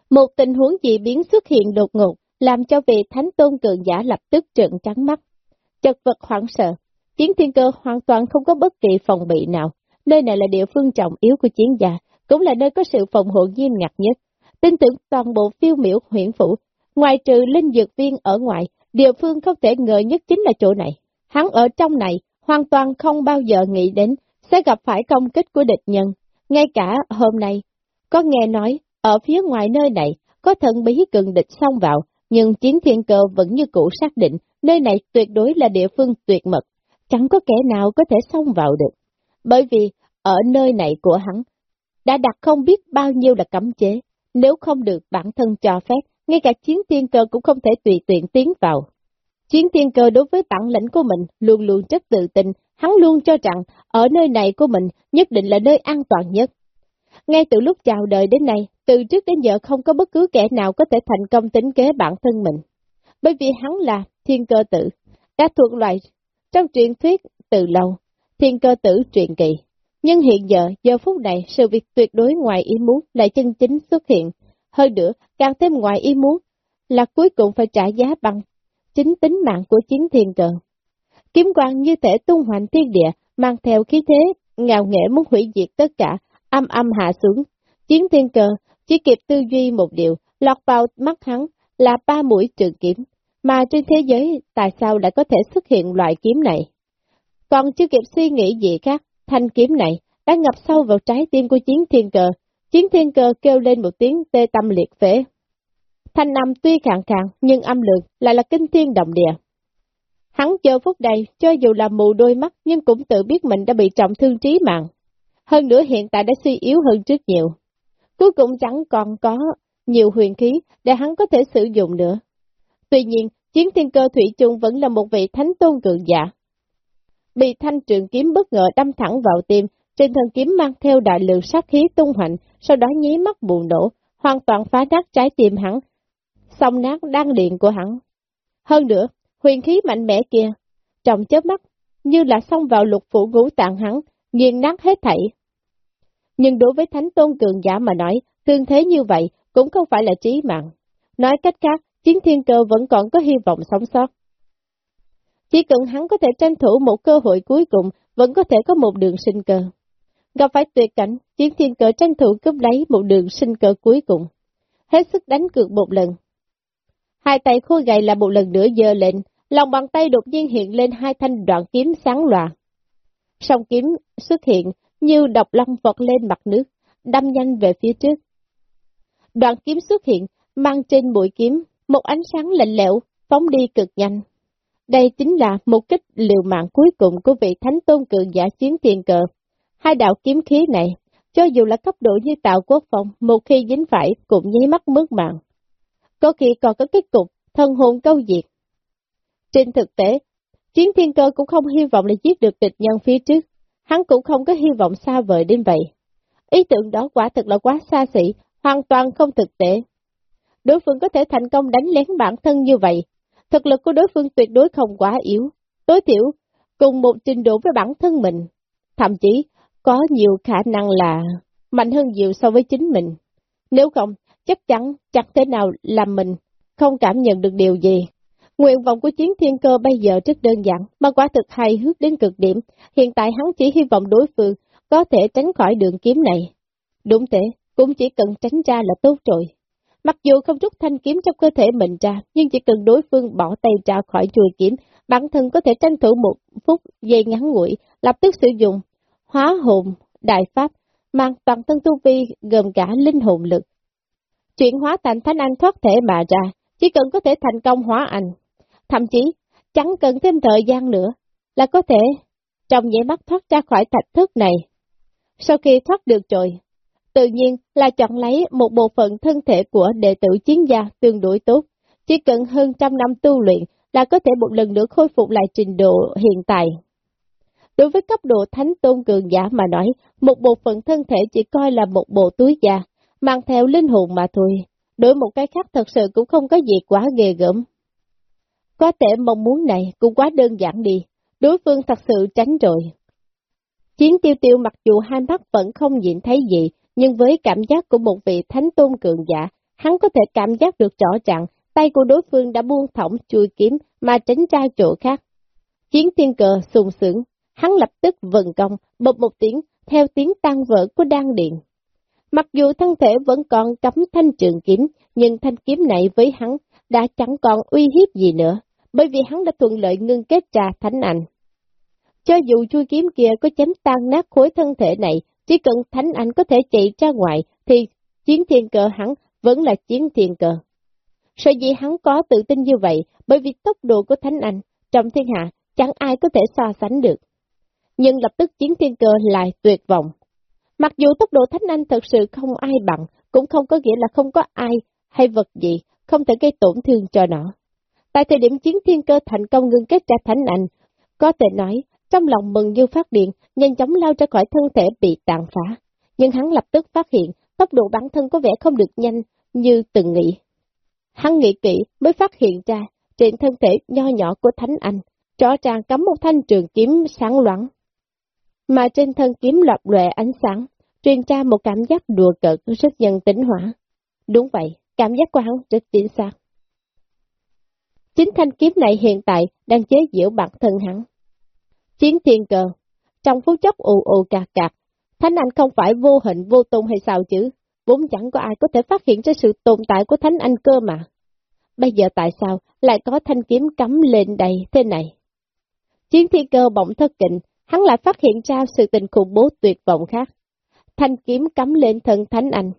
Một tình huống dị biến xuất hiện đột ngột, làm cho vị thánh tôn cường giả lập tức trợn trắng mắt. Chật vật hoảng sợ, chiến thiên cơ hoàn toàn không có bất kỳ phòng bị nào. Nơi này là địa phương trọng yếu của chiến gia, cũng là nơi có sự phòng hộ nghiêm ngặt nhất. Tin tưởng toàn bộ phiêu miểu huyện phủ, ngoài trừ linh dược viên ở ngoài, địa phương không thể ngờ nhất chính là chỗ này. Hắn ở trong này, hoàn toàn không bao giờ nghĩ đến sẽ gặp phải công kích của địch nhân. Ngay cả hôm nay, có nghe nói, ở phía ngoài nơi này, có thần bí cường địch xông vào, nhưng chiến thiên cơ vẫn như cũ xác định, nơi này tuyệt đối là địa phương tuyệt mật, chẳng có kẻ nào có thể xông vào được. Bởi vì, ở nơi này của hắn, đã đặt không biết bao nhiêu là cấm chế, nếu không được bản thân cho phép, ngay cả chiến tiên cơ cũng không thể tùy tiện tiến vào. Chiến tiên cơ đối với bản lĩnh của mình luôn luôn rất tự tin, hắn luôn cho rằng ở nơi này của mình nhất định là nơi an toàn nhất. Ngay từ lúc chào đời đến nay, từ trước đến giờ không có bất cứ kẻ nào có thể thành công tính kế bản thân mình. Bởi vì hắn là thiên cơ tử, đã thuộc loại trong truyền thuyết từ lâu, thiên cơ tử truyền kỳ. Nhưng hiện giờ, giờ phút này, sự việc tuyệt đối ngoài ý muốn lại chân chính xuất hiện. Hơn nữa, càng thêm ngoài ý muốn là cuối cùng phải trả giá bằng chính tính mạng của chiến thiên cờ. Kiếm quang như thể tung hoành thiên địa, mang theo khí thế, ngào nghệ muốn hủy diệt tất cả, âm âm hạ xuống. Chiến thiên cờ chỉ kịp tư duy một điều, lọt vào mắt hắn là ba mũi trường kiếm, mà trên thế giới tại sao lại có thể xuất hiện loại kiếm này? Còn chưa kịp suy nghĩ gì khác, thanh kiếm này đã ngập sâu vào trái tim của chiến thiên cờ. Chiến thiên cờ kêu lên một tiếng tê tâm liệt phế. Thanh âm tuy khàn khàn, nhưng âm lượng lại là kinh thiên động địa. Hắn chờ phút đây, cho dù là mù đôi mắt, nhưng cũng tự biết mình đã bị trọng thương trí mạng. Hơn nữa hiện tại đã suy yếu hơn trước nhiều. Cuối cùng chẳng còn có nhiều huyền khí để hắn có thể sử dụng nữa. Tuy nhiên, chiến thiên cơ Thủy chung vẫn là một vị thánh tôn cường giả. Bị thanh trường kiếm bất ngờ đâm thẳng vào tim, trên thân kiếm mang theo đại lượng sát khí tung hoành, sau đó nháy mắt bùng nổ, hoàn toàn phá nát trái tim hắn, xong nát đan điện của hắn. Hơn nữa, huyền khí mạnh mẽ kia, trong chớp mắt, như là xông vào lục phủ ngũ tạng hắn, nghiền nát hết thảy. Nhưng đối với thánh tôn cường giả mà nói, thương thế như vậy cũng không phải là trí mạng. Nói cách khác, chiến thiên cơ vẫn còn có hy vọng sống sót. Chỉ cần hắn có thể tranh thủ một cơ hội cuối cùng, vẫn có thể có một đường sinh cơ. Gặp phải tuyệt cảnh, chiến thiên cơ tranh thủ cướp lấy một đường sinh cơ cuối cùng. Hết sức đánh cược một lần. Hai tay khô gầy là một lần nữa dơ lên, lòng bàn tay đột nhiên hiện lên hai thanh đoạn kiếm sáng loà, Song kiếm xuất hiện như độc long vọt lên mặt nước, đâm nhanh về phía trước. Đoạn kiếm xuất hiện, mang trên mũi kiếm, một ánh sáng lạnh lẽo, phóng đi cực nhanh. Đây chính là một kích liều mạng cuối cùng của vị thánh tôn cường giả chiến tiền cờ. Hai đạo kiếm khí này, cho dù là cấp độ như tạo quốc phòng, một khi dính phải cũng nháy mắt mất mạng. Có khi còn có kết cục, thân hồn câu diệt. Trên thực tế, chiến thiên cơ cũng không hy vọng là giết được địch nhân phía trước, hắn cũng không có hy vọng xa vời đến vậy. Ý tưởng đó quả thật là quá xa xỉ, hoàn toàn không thực tế. Đối phương có thể thành công đánh lén bản thân như vậy, thực lực của đối phương tuyệt đối không quá yếu, tối thiểu, cùng một trình độ với bản thân mình. Thậm chí, có nhiều khả năng là mạnh hơn nhiều so với chính mình. Nếu không, chắc chắn chẳng thể nào làm mình không cảm nhận được điều gì. Nguyện vọng của chiến thiên cơ bây giờ rất đơn giản, mà quả thực hay hước đến cực điểm. Hiện tại hắn chỉ hy vọng đối phương có thể tránh khỏi đường kiếm này. Đúng thế, cũng chỉ cần tránh ra là tốt rồi. Mặc dù không rút thanh kiếm trong cơ thể mình ra, nhưng chỉ cần đối phương bỏ tay ra khỏi chuôi kiếm, bản thân có thể tranh thủ một phút giây ngắn ngủi, lập tức sử dụng hóa hồn, đại pháp, mang toàn thân tu vi gồm cả linh hồn lực. Chuyển hóa thành thánh anh thoát thể mà ra, chỉ cần có thể thành công hóa anh. Thậm chí, chẳng cần thêm thời gian nữa, là có thể trong nhảy mắt thoát ra khỏi thạch thức này. Sau khi thoát được rồi, tự nhiên là chọn lấy một bộ phận thân thể của đệ tử chiến gia tương đối tốt, chỉ cần hơn trăm năm tu luyện là có thể một lần nữa khôi phục lại trình độ hiện tại. Đối với cấp độ thánh tôn cường giả mà nói, một bộ phận thân thể chỉ coi là một bộ túi da, mang theo linh hồn mà thôi. Đối một cái khác thật sự cũng không có gì quá ghê gớm. Có thể mong muốn này cũng quá đơn giản đi, đối phương thật sự tránh rồi. Chiến tiêu tiêu mặc dù hai mắt vẫn không nhìn thấy gì, nhưng với cảm giác của một vị thánh tôn cường giả, hắn có thể cảm giác được rõ ràng, tay của đối phương đã buông thõng chui kiếm mà tránh ra chỗ khác. Chiến thiên cờ sùng sướng, hắn lập tức vần công, bột một tiếng, theo tiếng tan vỡ của đan điện. Mặc dù thân thể vẫn còn cắm thanh trường kiếm, nhưng thanh kiếm này với hắn đã chẳng còn uy hiếp gì nữa, bởi vì hắn đã thuận lợi ngưng kết ra thánh ảnh. Cho dù chui kiếm kia có chém tan nát khối thân thể này, chỉ cần thánh ảnh có thể chạy ra ngoài, thì chiến thiên cờ hắn vẫn là chiến thiên cờ. Sở dĩ hắn có tự tin như vậy, bởi vì tốc độ của thánh ảnh trong thiên hạ chẳng ai có thể so sánh được. Nhưng lập tức chiến thiên cơ lại tuyệt vọng. Mặc dù tốc độ thánh anh thật sự không ai bằng, cũng không có nghĩa là không có ai hay vật gì không thể gây tổn thương cho nó. Tại thời điểm chiến thiên cơ thành công ngưng kết ra thánh anh, có thể nói, trong lòng mừng như phát điện, nhanh chóng lao ra khỏi thân thể bị tàn phá. Nhưng hắn lập tức phát hiện, tốc độ bản thân có vẻ không được nhanh như từng nghĩ. Hắn nghĩ kỹ mới phát hiện ra, trên thân thể nho nhỏ của Thánh Anh, rõ ràng cắm một thanh trường kiếm sáng loãng. Mà trên thân kiếm lập lệ ánh sáng, truyền ra một cảm giác đùa cợt rất nhân tính hỏa. Đúng vậy, cảm giác của hắn rất chính xác. Chính thanh kiếm này hiện tại đang chế giễu bản thân hắn. Chiến thiên cờ, trong phút chốc ù ù cạc cạc, Thánh Anh không phải vô hình vô tung hay sao chứ, vốn chẳng có ai có thể phát hiện ra sự tồn tại của Thánh Anh cơ mà. Bây giờ tại sao lại có thanh kiếm cắm lên đầy thế này? Chiến thiên cơ bỗng thất kịnh, hắn lại phát hiện ra sự tình khủng bố tuyệt vọng khác. Thanh kiếm cắm lên thân Thánh Anh.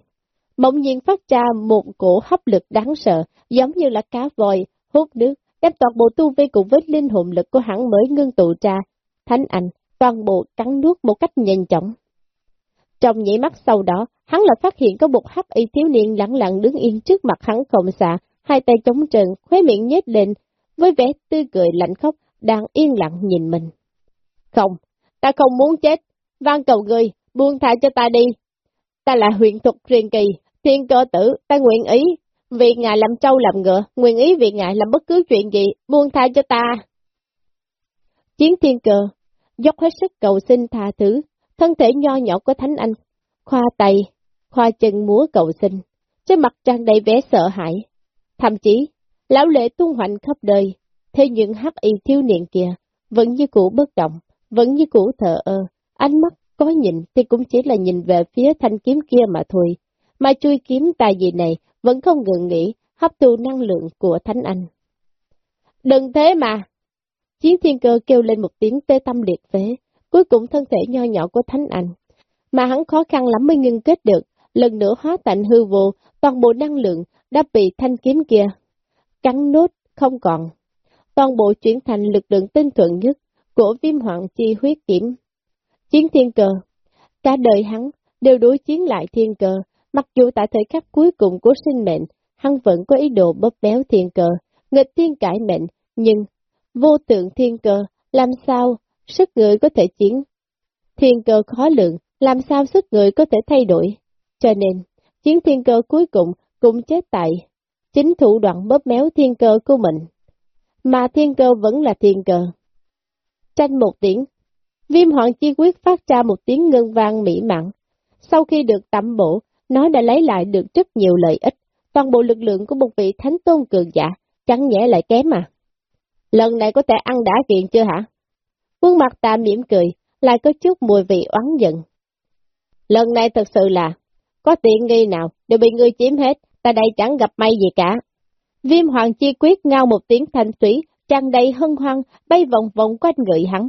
Bỗng nhiên phát ra một cổ hấp lực đáng sợ, giống như là cá vòi hút nước, đem toàn bộ tu vi cùng với linh hồn lực của hắn mới ngưng tụ ra. Thánh Anh, toàn bộ cắn nuốt một cách nhanh chóng. Trong nhảy mắt sau đó, hắn lại phát hiện có một hấp y thiếu niên lặng lặng đứng yên trước mặt hắn không xa, hai tay chống trần, khóe miệng nhếch lên, với vẻ tươi cười lạnh khóc, đang yên lặng nhìn mình. Không, ta không muốn chết, van cầu người, buông tha cho ta đi. Ta là huyện thuật truyền kỳ, thiên cơ tử, ta nguyện ý, vì ngài làm trâu làm ngựa, nguyện ý vì ngài làm bất cứ chuyện gì, buông tha cho ta. Chiến thiên cơ, dốc hết sức cầu xin tha thứ, thân thể nho nhỏ của Thánh Anh, khoa tay, khoa chân múa cầu xin, trên mặt tràn đầy vẻ sợ hãi. Thậm chí, lão lệ tung hoành khắp đời, thế những hắc y thiếu niên kia, vẫn như cũ bất động, vẫn như cũ thờ ơ, ánh mắt có nhìn thì cũng chỉ là nhìn về phía thanh kiếm kia mà thôi, mà chui kiếm tài gì này vẫn không ngừng nghỉ hấp thu năng lượng của Thánh Anh. Đừng thế mà! Chiến thiên cơ kêu lên một tiếng tê tâm liệt phế, cuối cùng thân thể nho nhỏ của Thánh Anh, mà hắn khó khăn lắm mới ngưng kết được, lần nữa hóa tạnh hư vô, toàn bộ năng lượng đã bị thanh kiếm kia cắn nốt không còn. Toàn bộ chuyển thành lực lượng tinh thuận nhất của viêm hoàng chi huyết kiểm. Chiến thiên cơ cả đời hắn đều đối chiến lại thiên cơ mặc dù tại thời khắc cuối cùng của sinh mệnh, hắn vẫn có ý đồ bóp béo thiên cơ nghịch thiên cải mệnh, nhưng vô tượng thiên cơ làm sao sức người có thể chiến? Thiên cơ khó lượng, làm sao sức người có thể thay đổi? Cho nên, chiến thiên cơ cuối cùng cũng chết tại chính thủ đoạn bóp méo thiên cơ của mình. Mà thiên cơ vẫn là thiên cơ. Tranh một tiếng, viêm hoàng chi quyết phát ra một tiếng ngân vang mỹ mặn. Sau khi được tẩm bổ, nó đã lấy lại được rất nhiều lợi ích. Toàn bộ lực lượng của một vị thánh tôn cường giả, chẳng nhẽ lại kém mà. Lần này có thể ăn đã kiện chưa hả? Quân mặt ta mỉm cười, lại có chút mùi vị oán giận. Lần này thật sự là, có tiện nghi nào đều bị ngươi chiếm hết, ta đây chẳng gặp may gì cả. Viêm hoàng chi quyết ngao một tiếng thanh thủy, tràn đầy hân hoan, bay vòng vòng quanh người hắn.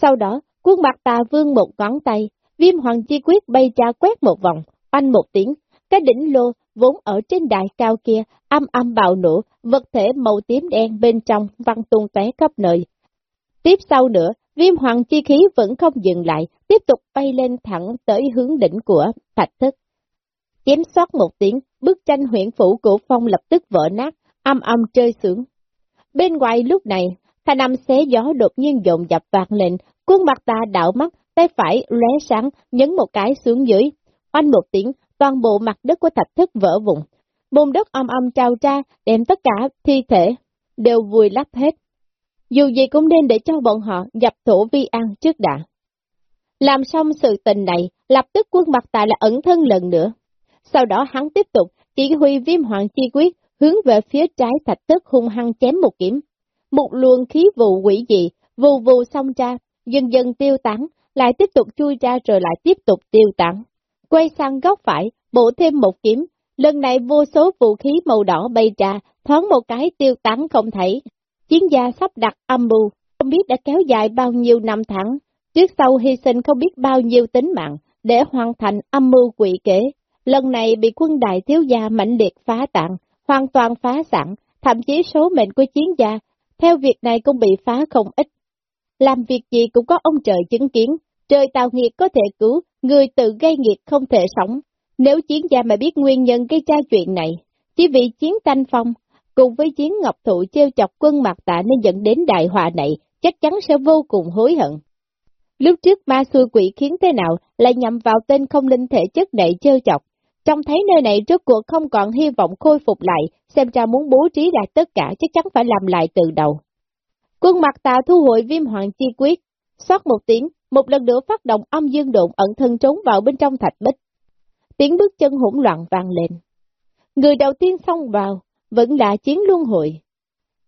Sau đó, quân mặt ta vương một ngón tay, viêm hoàng chi quyết bay ra quét một vòng, oanh một tiếng, cái đỉnh lô vốn ở trên đài cao kia, âm âm bạo nổ, vật thể màu tím đen bên trong văng tung tóe khắp nơi. Tiếp sau nữa, viêm hoàng chi khí vẫn không dừng lại, tiếp tục bay lên thẳng tới hướng đỉnh của thạch thức. Chém xót một tiếng, bức tranh huyện phủ của phong lập tức vỡ nát, âm âm rơi xuống. Bên ngoài lúc này, thanh âm xé gió đột nhiên dồn dập vạt lên, Quân mặt ta đảo mắt, tay phải lóe sáng, nhấn một cái xuống dưới. Oanh một tiếng, toàn bộ mặt đất của thạch Thất vỡ vụn. Bùn đất âm âm trao ra, đem tất cả thi thể, đều vùi lấp hết. Dù gì cũng nên để cho bọn họ dập thổ vi an trước đã. Làm xong sự tình này, lập tức quân mặt tại là ẩn thân lần nữa. Sau đó hắn tiếp tục chỉ huy viêm hoàng chi quyết hướng về phía trái thạch tức hung hăng chém một kiếm. Một luồng khí vụ quỷ dị, vù vù xong ra, dần dần tiêu tán, lại tiếp tục chui ra rồi lại tiếp tục tiêu tán. Quay sang góc phải, bổ thêm một kiếm, lần này vô số vũ khí màu đỏ bay ra, thoáng một cái tiêu tán không thấy. Chiến gia sắp đặt âm mưu, không biết đã kéo dài bao nhiêu năm tháng, trước sau hy sinh không biết bao nhiêu tính mạng, để hoàn thành âm mưu quỷ kế. Lần này bị quân đại thiếu gia mạnh liệt phá tạng, hoàn toàn phá sản, thậm chí số mệnh của chiến gia, theo việc này cũng bị phá không ít. Làm việc gì cũng có ông trời chứng kiến, trời tạo nghiệt có thể cứu, người tự gây nghiệt không thể sống. Nếu chiến gia mà biết nguyên nhân gây ra chuyện này, chỉ vì chiến tranh phong, cùng với chiến ngọc thụ treo chọc quân mặt tạ nên dẫn đến đại họa này, chắc chắn sẽ vô cùng hối hận. Lúc trước ma xui quỷ khiến thế nào lại nhằm vào tên không linh thể chất này trêu chọc, Trông thấy nơi này rốt cuộc không còn hy vọng khôi phục lại, xem ra muốn bố trí lại tất cả chắc chắn phải làm lại từ đầu. Quân mặt tạ thu hồi viêm hoàng chi quyết, xót một tiếng, một lần nữa phát động âm dương độn ẩn thân trốn vào bên trong thạch bích. Tiếng bước chân hỗn loạn vang lên. Người đầu tiên xông vào, vẫn là chiến luân hồi.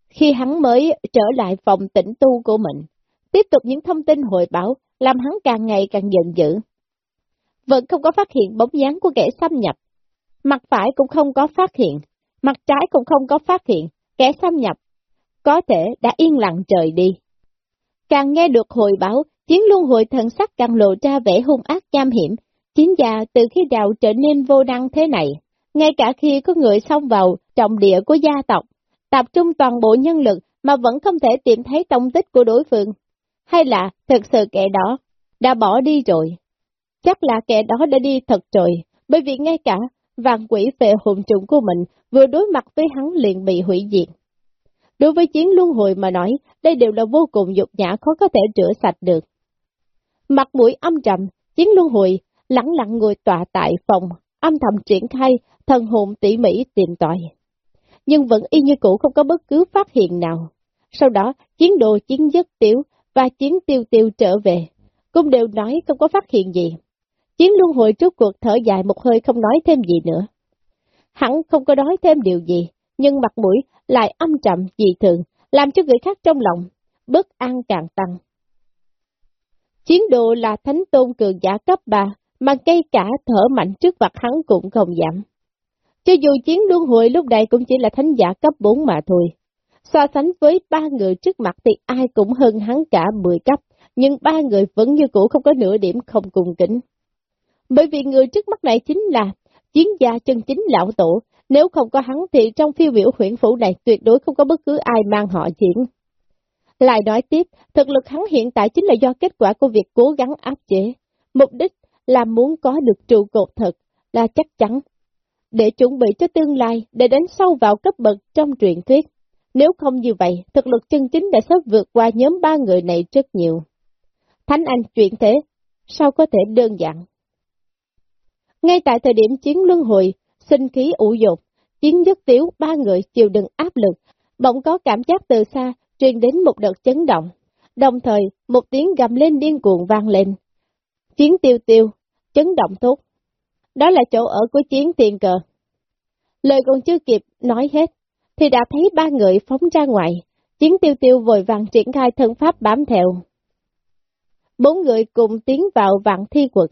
Khi hắn mới trở lại phòng tĩnh tu của mình, tiếp tục những thông tin hội báo, làm hắn càng ngày càng giận dữ vẫn không có phát hiện bóng dáng của kẻ xâm nhập. Mặt phải cũng không có phát hiện, mặt trái cũng không có phát hiện, kẻ xâm nhập. Có thể đã yên lặng trời đi. Càng nghe được hồi báo, chiến luân hội thần sắc càng lộ ra vẻ hung ác nham hiểm, chiến gia từ khi đạo trở nên vô năng thế này, ngay cả khi có người xông vào trọng địa của gia tộc, tập trung toàn bộ nhân lực mà vẫn không thể tìm thấy tông tích của đối phương. Hay là thực sự kẻ đó đã bỏ đi rồi, Chắc là kẻ đó đã đi thật rồi, bởi vì ngay cả vàng quỷ về hồn trùng của mình vừa đối mặt với hắn liền bị hủy diệt. Đối với chiến luân hồi mà nói, đây đều là vô cùng dục nhã khó có thể rửa sạch được. Mặt mũi âm trầm, chiến luân hồi lặng lặng ngồi tọa tại phòng, âm thầm triển khai, thần hồn tỉ mỉ tìm tòi. Nhưng vẫn y như cũ không có bất cứ phát hiện nào. Sau đó, chiến đồ chiến giấc tiểu và chiến tiêu tiêu trở về, cũng đều nói không có phát hiện gì. Chiến luân hồi trước cuộc thở dài một hơi không nói thêm gì nữa. Hắn không có nói thêm điều gì, nhưng mặt mũi lại âm trầm dị thường, làm cho người khác trong lòng, bất an càng tăng. Chiến đồ là thánh tôn cường giả cấp 3, mà cây cả thở mạnh trước mặt hắn cũng không giảm. Cho dù chiến luân hồi lúc này cũng chỉ là thánh giả cấp 4 mà thôi. So sánh với ba người trước mặt thì ai cũng hơn hắn cả 10 cấp, nhưng ba người vẫn như cũ không có nửa điểm không cùng kính. Bởi vì người trước mắt này chính là chiến gia chân chính lão tổ, nếu không có hắn thì trong phiêu biểu huyện phủ này tuyệt đối không có bất cứ ai mang họ diễn. Lại nói tiếp, thực lực hắn hiện tại chính là do kết quả của việc cố gắng áp chế. Mục đích là muốn có được trụ cột thật, là chắc chắn. Để chuẩn bị cho tương lai, để đánh sâu vào cấp bậc trong truyền thuyết. Nếu không như vậy, thực lực chân chính đã sắp vượt qua nhóm ba người này rất nhiều. Thánh Anh chuyện thế, sao có thể đơn giản? Ngay tại thời điểm chiến luân hồi, sinh khí ủ dột, chiến nhất tiếu ba người chịu đựng áp lực, bỗng có cảm giác từ xa truyền đến một đợt chấn động. Đồng thời, một tiếng gầm lên điên cuồng vang lên. Chiến tiêu tiêu, chấn động thốt. Đó là chỗ ở của chiến tiền cờ. Lời còn chưa kịp nói hết, thì đã thấy ba người phóng ra ngoài. Chiến tiêu tiêu vội vàng triển khai thân pháp bám theo. Bốn người cùng tiến vào vạn thi quật.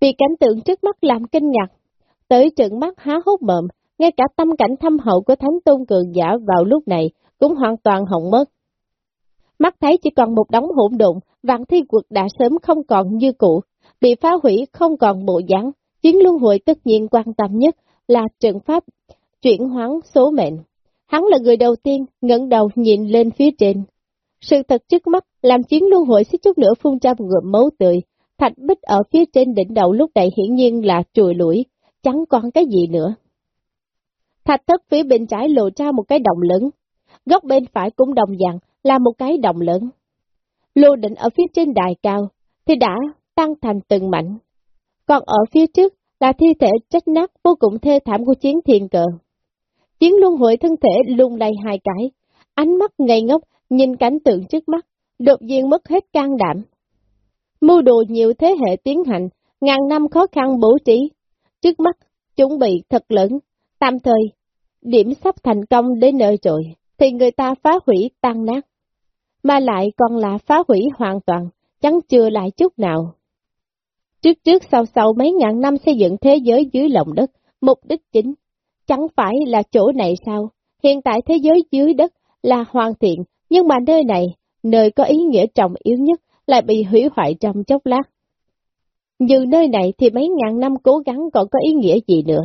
Vì cảnh tượng trước mắt làm kinh ngạc, tới trận mắt há hốt mộm, ngay cả tâm cảnh thâm hậu của Thánh Tôn Cường Giả vào lúc này cũng hoàn toàn hỏng mất. Mắt thấy chỉ còn một đống hỗn độn, vạn thi quật đã sớm không còn như cũ, bị phá hủy không còn bộ dáng. Chiến luân hồi tất nhiên quan tâm nhất là trận pháp chuyển hoán số mệnh. Hắn là người đầu tiên ngẩng đầu nhìn lên phía trên. Sự thật trước mắt làm chiến luân hồi xích chút nữa phun ra một ngụm máu tươi, Thạch bích ở phía trên đỉnh đầu lúc này hiển nhiên là trùi lũi, chẳng còn cái gì nữa. Thạch thất phía bên trái lộ ra một cái đồng lớn, góc bên phải cũng đồng dạng là một cái đồng lớn. lô định ở phía trên đài cao, thì đã tăng thành từng mảnh. Còn ở phía trước là thi thể trách nát vô cùng thê thảm của chiến thiên cờ. Chiến luân hội thân thể lung lay hai cái, ánh mắt ngây ngốc nhìn cảnh tượng trước mắt, đột nhiên mất hết can đảm. Mưu đồ nhiều thế hệ tiến hành, ngàn năm khó khăn bố trí, trước mắt chuẩn bị thật lớn, tạm thời, điểm sắp thành công đến nơi rồi, thì người ta phá hủy tan nát, mà lại còn là phá hủy hoàn toàn, chẳng chưa lại chút nào. Trước trước sau sau mấy ngàn năm xây dựng thế giới dưới lòng đất, mục đích chính, chẳng phải là chỗ này sao? Hiện tại thế giới dưới đất là hoàn thiện, nhưng mà nơi này, nơi có ý nghĩa trọng yếu nhất, lại bị hủy hoại trong chốc lát. Như nơi này thì mấy ngàn năm cố gắng còn có ý nghĩa gì nữa.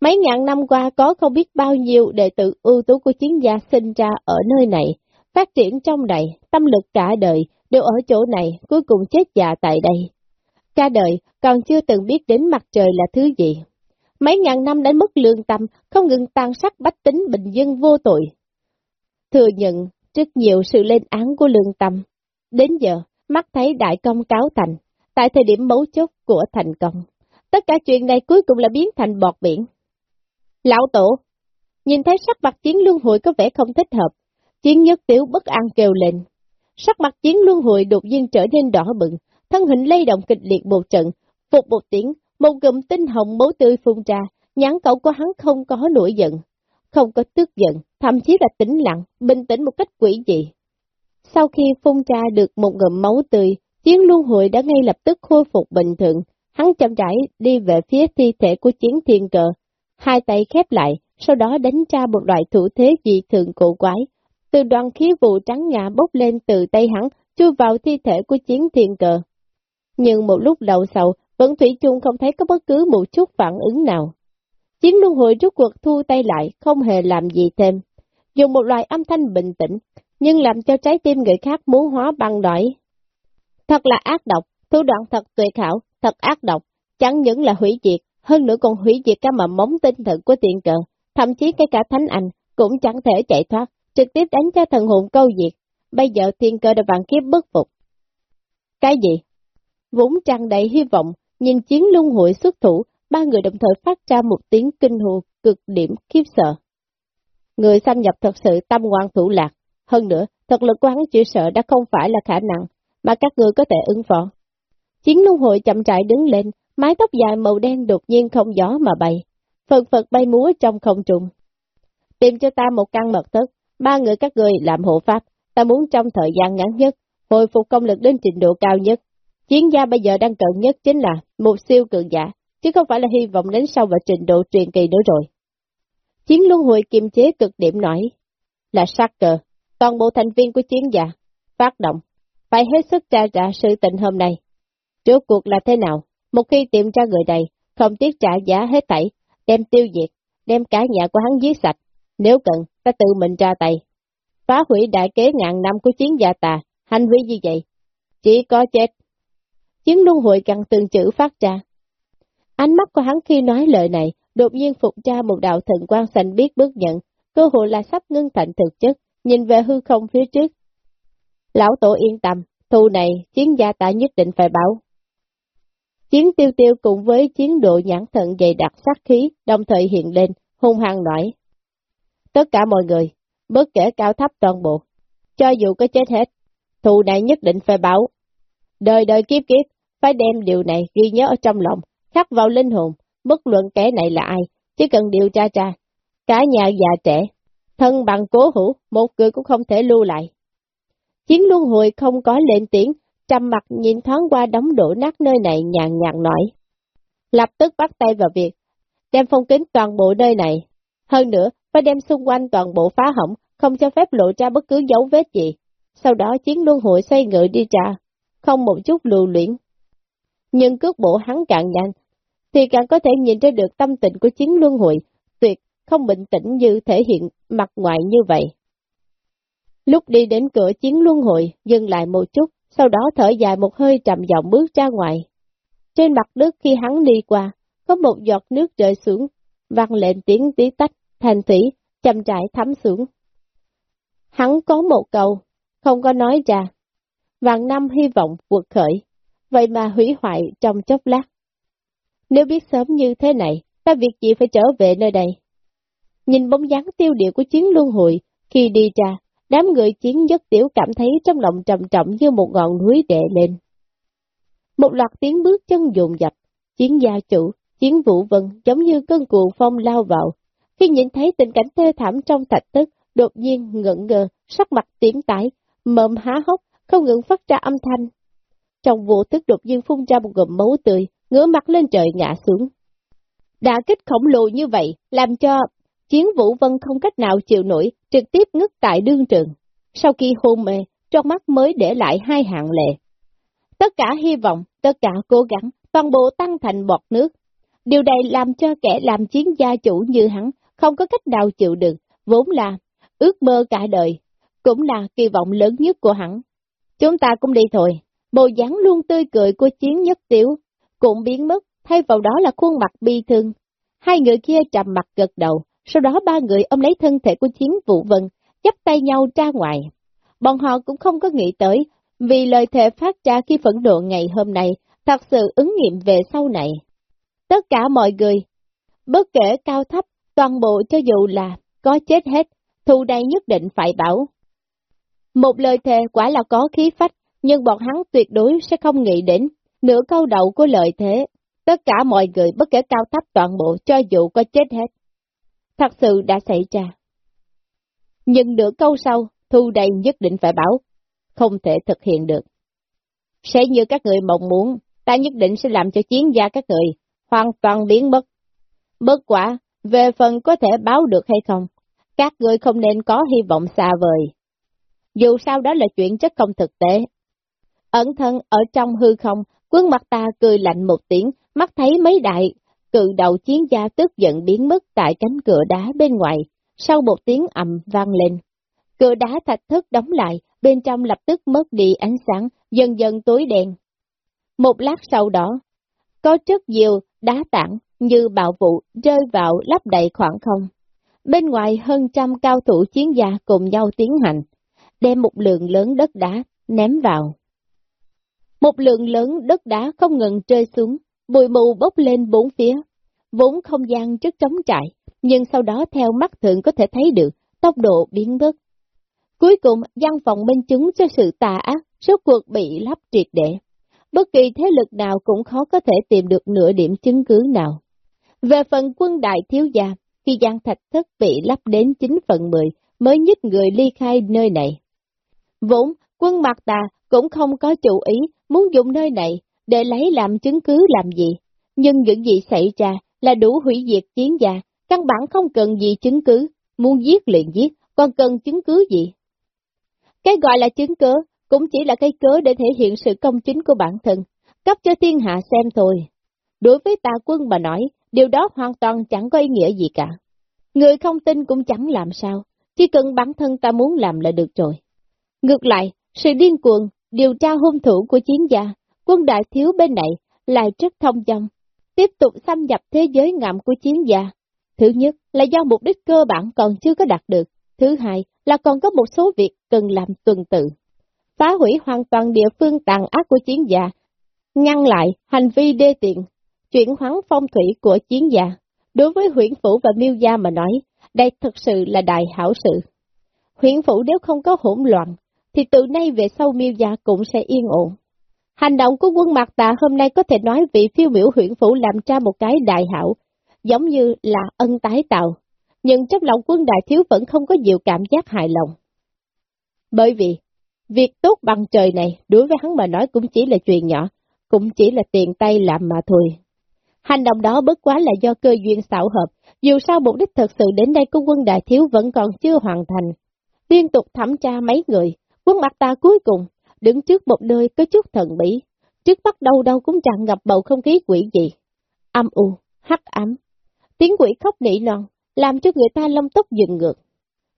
Mấy ngàn năm qua có không biết bao nhiêu đệ tử ưu tú của chiến gia sinh ra ở nơi này, phát triển trong này, tâm lực cả đời đều ở chỗ này, cuối cùng chết già tại đây. Cả đời còn chưa từng biết đến mặt trời là thứ gì. Mấy ngàn năm đánh mất lương tâm, không ngừng tàn sát bách tính bình dân vô tội. Thừa nhận trước nhiều sự lên án của lương tâm. Đến giờ, mắt thấy đại công cáo thành, tại thời điểm mấu chốt của thành công. Tất cả chuyện này cuối cùng là biến thành bọt biển. Lão tổ, nhìn thấy sắc mặt chiến luân hội có vẻ không thích hợp, chiến nhất tiểu bất an kêu lên. Sắc mặt chiến luân hội đột nhiên trở nên đỏ bừng, thân hình lay động kịch liệt một trận, phục một tiếng, một gầm tinh hồng máu tươi phun ra, nhãn cậu của hắn không có nổi giận, không có tức giận, thậm chí là tĩnh lặng, bình tĩnh một cách quỷ dị. Sau khi phun ra được một ngụm máu tươi, chiến luân hội đã ngay lập tức khôi phục bình thường, hắn chậm rãi đi về phía thi thể của chiến thiên cờ, hai tay khép lại, sau đó đánh ra một loại thủ thế dị thường cổ quái. Từ đoàn khí vụ trắng ngà bốc lên từ tay hắn, chui vào thi thể của chiến thiên cờ. Nhưng một lúc đầu sau, vẫn Thủy chung không thấy có bất cứ một chút phản ứng nào. Chiến luân hồi rút cuộc thu tay lại, không hề làm gì thêm. Dùng một loại âm thanh bình tĩnh, nhưng làm cho trái tim người khác muốn hóa băng nổi. Thật là ác độc, thủ đoạn thật tuyệt hảo, thật ác độc, chẳng những là hủy diệt, hơn nữa còn hủy diệt cả mầm móng tinh thần của tiện cờ, thậm chí cái cả thánh anh cũng chẳng thể chạy thoát, trực tiếp đánh cho thần hồn câu diệt. Bây giờ thiên cơ đã vạn kiếp bất phục. Cái gì? Vốn tràn đầy hy vọng, nhìn chiến luân hội xuất thủ, ba người đồng thời phát ra một tiếng kinh hù cực điểm khiếp sợ. Người xâm nhập thật sự tâm ngoan thủ lạc, hơn nữa, thực lực của hắn sợ đã không phải là khả năng, mà các người có thể ứng phó. Chiến luân hội chậm rãi đứng lên, mái tóc dài màu đen đột nhiên không gió mà bay, phần phật bay múa trong không trung. Tìm cho ta một căn mật thất, ba người các người làm hộ pháp, ta muốn trong thời gian ngắn nhất, hồi phục công lực đến trình độ cao nhất. Chiến gia bây giờ đang cần nhất chính là một siêu cường giả, chứ không phải là hy vọng đến sau và trình độ truyền kỳ nữa rồi. Chiến luân hồi kiềm chế cực điểm nói, là sát cờ, toàn bộ thành viên của chiến gia, phát động, phải hết sức tra trả sự tình hôm nay. Trước cuộc là thế nào? Một khi tìm ra người này, không tiếc trả giá hết thảy, đem tiêu diệt, đem cả nhà của hắn giết sạch. Nếu cần, ta tự mình ra tay. Phá hủy đại kế ngàn năm của chiến gia tà, hành vi như vậy. Chỉ có chết. Chiến luân hội càng từng chữ phát ra. Ánh mắt của hắn khi nói lời này, đột nhiên phục ra một đạo thần quan xanh biết bước nhận, cơ hội là sắp ngưng thành thực chất, nhìn về hư không phía trước. Lão tổ yên tâm, thù này, chiến gia tà nhất định phải bảo. Chiến tiêu tiêu cùng với chiến độ nhãn thận dày đặc sát khí, đồng thời hiện lên, hung hăng nổi. Tất cả mọi người, bất kể cao thấp toàn bộ, cho dù có chết hết, thù này nhất định phải báo Đời đời kiếp kiếp, phải đem điều này ghi nhớ ở trong lòng, khắc vào linh hồn, bất luận kẻ này là ai, chỉ cần điều tra tra Cả nhà già trẻ, thân bằng cố hữu, một người cũng không thể lưu lại. Chiến luân hồi không có lên tiếng, trầm mặt nhìn thoáng qua đóng đổ nát nơi này nhàn nhạt nói. Lập tức bắt tay vào việc, đem phong kính toàn bộ nơi này. Hơn nữa, phải đem xung quanh toàn bộ phá hỏng, không cho phép lộ ra bất cứ dấu vết gì. Sau đó chiến luân hội xoay ngựa đi ra, không một chút lưu luyện. Nhưng cước bộ hắn càng nhanh, thì càng có thể nhìn ra được tâm tình của chiến luân hội, tuyệt không bình tĩnh như thể hiện mặt ngoài như vậy. Lúc đi đến cửa chiến luân hội, dừng lại một chút, sau đó thở dài một hơi trầm giọng bước ra ngoài. Trên mặt đất khi hắn đi qua, có một giọt nước rơi xuống, vang lên tiếng tí tách, thành thủy, chậm trải thấm xuống. Hắn có một câu, không có nói ra. vạn năm hy vọng vượt khởi, vậy mà hủy hoại trong chốc lát. Nếu biết sớm như thế này, ta việc gì phải trở về nơi đây? Nhìn bóng dáng tiêu điệu của chiến luân hội, khi đi ra, đám người chiến nhất tiểu cảm thấy trong lòng trầm trọng như một ngọn núi đè lên. Một loạt tiếng bước chân dồn dập, chiến gia chủ, chiến vũ vân giống như cơn cuồng phong lao vào. Khi nhìn thấy tình cảnh thê thảm trong thạch tức, đột nhiên ngẩn ngơ, sắc mặt tím tái, mồm há hốc, không ngừng phát ra âm thanh. Trong vô thức đột nhiên phun ra một gầm máu tươi, ngửa mặt lên trời ngã xuống. Đã kích khổng lồ như vậy, làm cho chiến vũ vân không cách nào chịu nổi, trực tiếp ngất tại đương trường. Sau khi hôn mê, trong mắt mới để lại hai hạng lệ. Tất cả hy vọng, tất cả cố gắng, toàn bộ tăng thành bọt nước. Điều này làm cho kẻ làm chiến gia chủ như hắn không có cách nào chịu được, vốn là ước mơ cả đời, cũng là kỳ vọng lớn nhất của hắn. Chúng ta cũng đi thôi, bộ dáng luôn tươi cười của chiến nhất tiểu, cũng biến mất, thay vào đó là khuôn mặt bi thương. Hai người kia trầm mặt gật đầu, sau đó ba người ôm lấy thân thể của chiến vụ vân, chấp tay nhau ra ngoài. Bọn họ cũng không có nghĩ tới, vì lời thề phát ra khi phẫn nộ ngày hôm nay, thật sự ứng nghiệm về sau này. Tất cả mọi người, bất kể cao thấp, toàn bộ cho dù là có chết hết, thù đây nhất định phải bảo. Một lời thề quả là có khí phách, nhưng bọn hắn tuyệt đối sẽ không nghĩ đến nửa câu đầu của lời thế. Tất cả mọi người bất kể cao thấp toàn bộ cho dù có chết hết. Thật sự đã xảy ra. Nhưng nửa câu sau, thu đây nhất định phải bảo, không thể thực hiện được. Sẽ như các người mong muốn, ta nhất định sẽ làm cho chiến gia các người hoàn toàn biến mất. Bất quả, về phần có thể báo được hay không, các người không nên có hy vọng xa vời. Dù sao đó là chuyện rất không thực tế. Ẩn thân ở trong hư không, quân mặt ta cười lạnh một tiếng, mắt thấy mấy đại, cự đầu chiến gia tức giận biến mất tại cánh cửa đá bên ngoài, sau một tiếng ầm vang lên. Cửa đá thạch thức đóng lại, bên trong lập tức mất đi ánh sáng, dần dần tối đen. Một lát sau đó, có rất nhiều đá tảng như bạo vụ rơi vào lấp đầy khoảng không. Bên ngoài hơn trăm cao thủ chiến gia cùng nhau tiến hành, đem một lượng lớn đất đá ném vào. Một lượng lớn đất đá không ngừng rơi xuống, bụi mù bốc lên bốn phía. Vốn không gian rất trống trải, nhưng sau đó theo mắt thường có thể thấy được tốc độ biến mất. Cuối cùng, văn phòng minh chứng cho sự tà ác, số cuộc bị lắp triệt để. Bất kỳ thế lực nào cũng khó có thể tìm được nửa điểm chứng cứ nào. Về phần quân đại thiếu gia, khi gian thạch thất bị lắp đến 9 phần 10 mới nhích người ly khai nơi này. Vốn, quân mặt tà cũng không có chủ ý muốn dùng nơi này để lấy làm chứng cứ làm gì, nhưng những gì xảy ra là đủ hủy diệt chiến gia, căn bản không cần gì chứng cứ, muốn giết liền giết, còn cần chứng cứ gì? Cái gọi là chứng cứ cũng chỉ là cái cớ để thể hiện sự công chính của bản thân, cấp cho thiên hạ xem thôi. Đối với tà quân mà nói, điều đó hoàn toàn chẳng có ý nghĩa gì cả. Người không tin cũng chẳng làm sao, chỉ cần bản thân ta muốn làm là được rồi. Ngược lại, sự điên cuồng, điều tra hung thủ của chiến gia, quân đại thiếu bên này lại rất thông dong, tiếp tục xâm nhập thế giới ngầm của chiến gia. Thứ nhất là do mục đích cơ bản còn chưa có đạt được, thứ hai là còn có một số việc cần làm tuần tự. Phá hủy hoàn toàn địa phương tàn ác của chiến gia, ngăn lại hành vi đê tiện, chuyển hoán phong thủy của chiến gia. Đối với huyện phủ và miêu gia mà nói, đây thực sự là đại hảo sự. Huyện phủ nếu không có hỗn loạn, thì từ nay về sau miêu gia cũng sẽ yên ổn. Hành động của quân Mạc Tà hôm nay có thể nói vị phiêu miểu huyện phủ làm ra một cái đại hảo, giống như là ân tái tạo, nhưng trong lòng quân đại thiếu vẫn không có nhiều cảm giác hài lòng. Bởi vì, việc tốt bằng trời này đối với hắn mà nói cũng chỉ là chuyện nhỏ, cũng chỉ là tiền tay làm mà thôi. Hành động đó bất quá là do cơ duyên xảo hợp, dù sao mục đích thật sự đến đây của quân đại thiếu vẫn còn chưa hoàn thành. Liên tục thẩm tra mấy người, quân mặt ta cuối cùng, đứng trước một nơi có chút thần bí, trước mắt đâu đâu cũng tràn ngập bầu không khí quỷ dị. Âm u, hắc ám, tiếng quỷ khóc nỉ non, làm cho người ta lông tóc dựng ngược.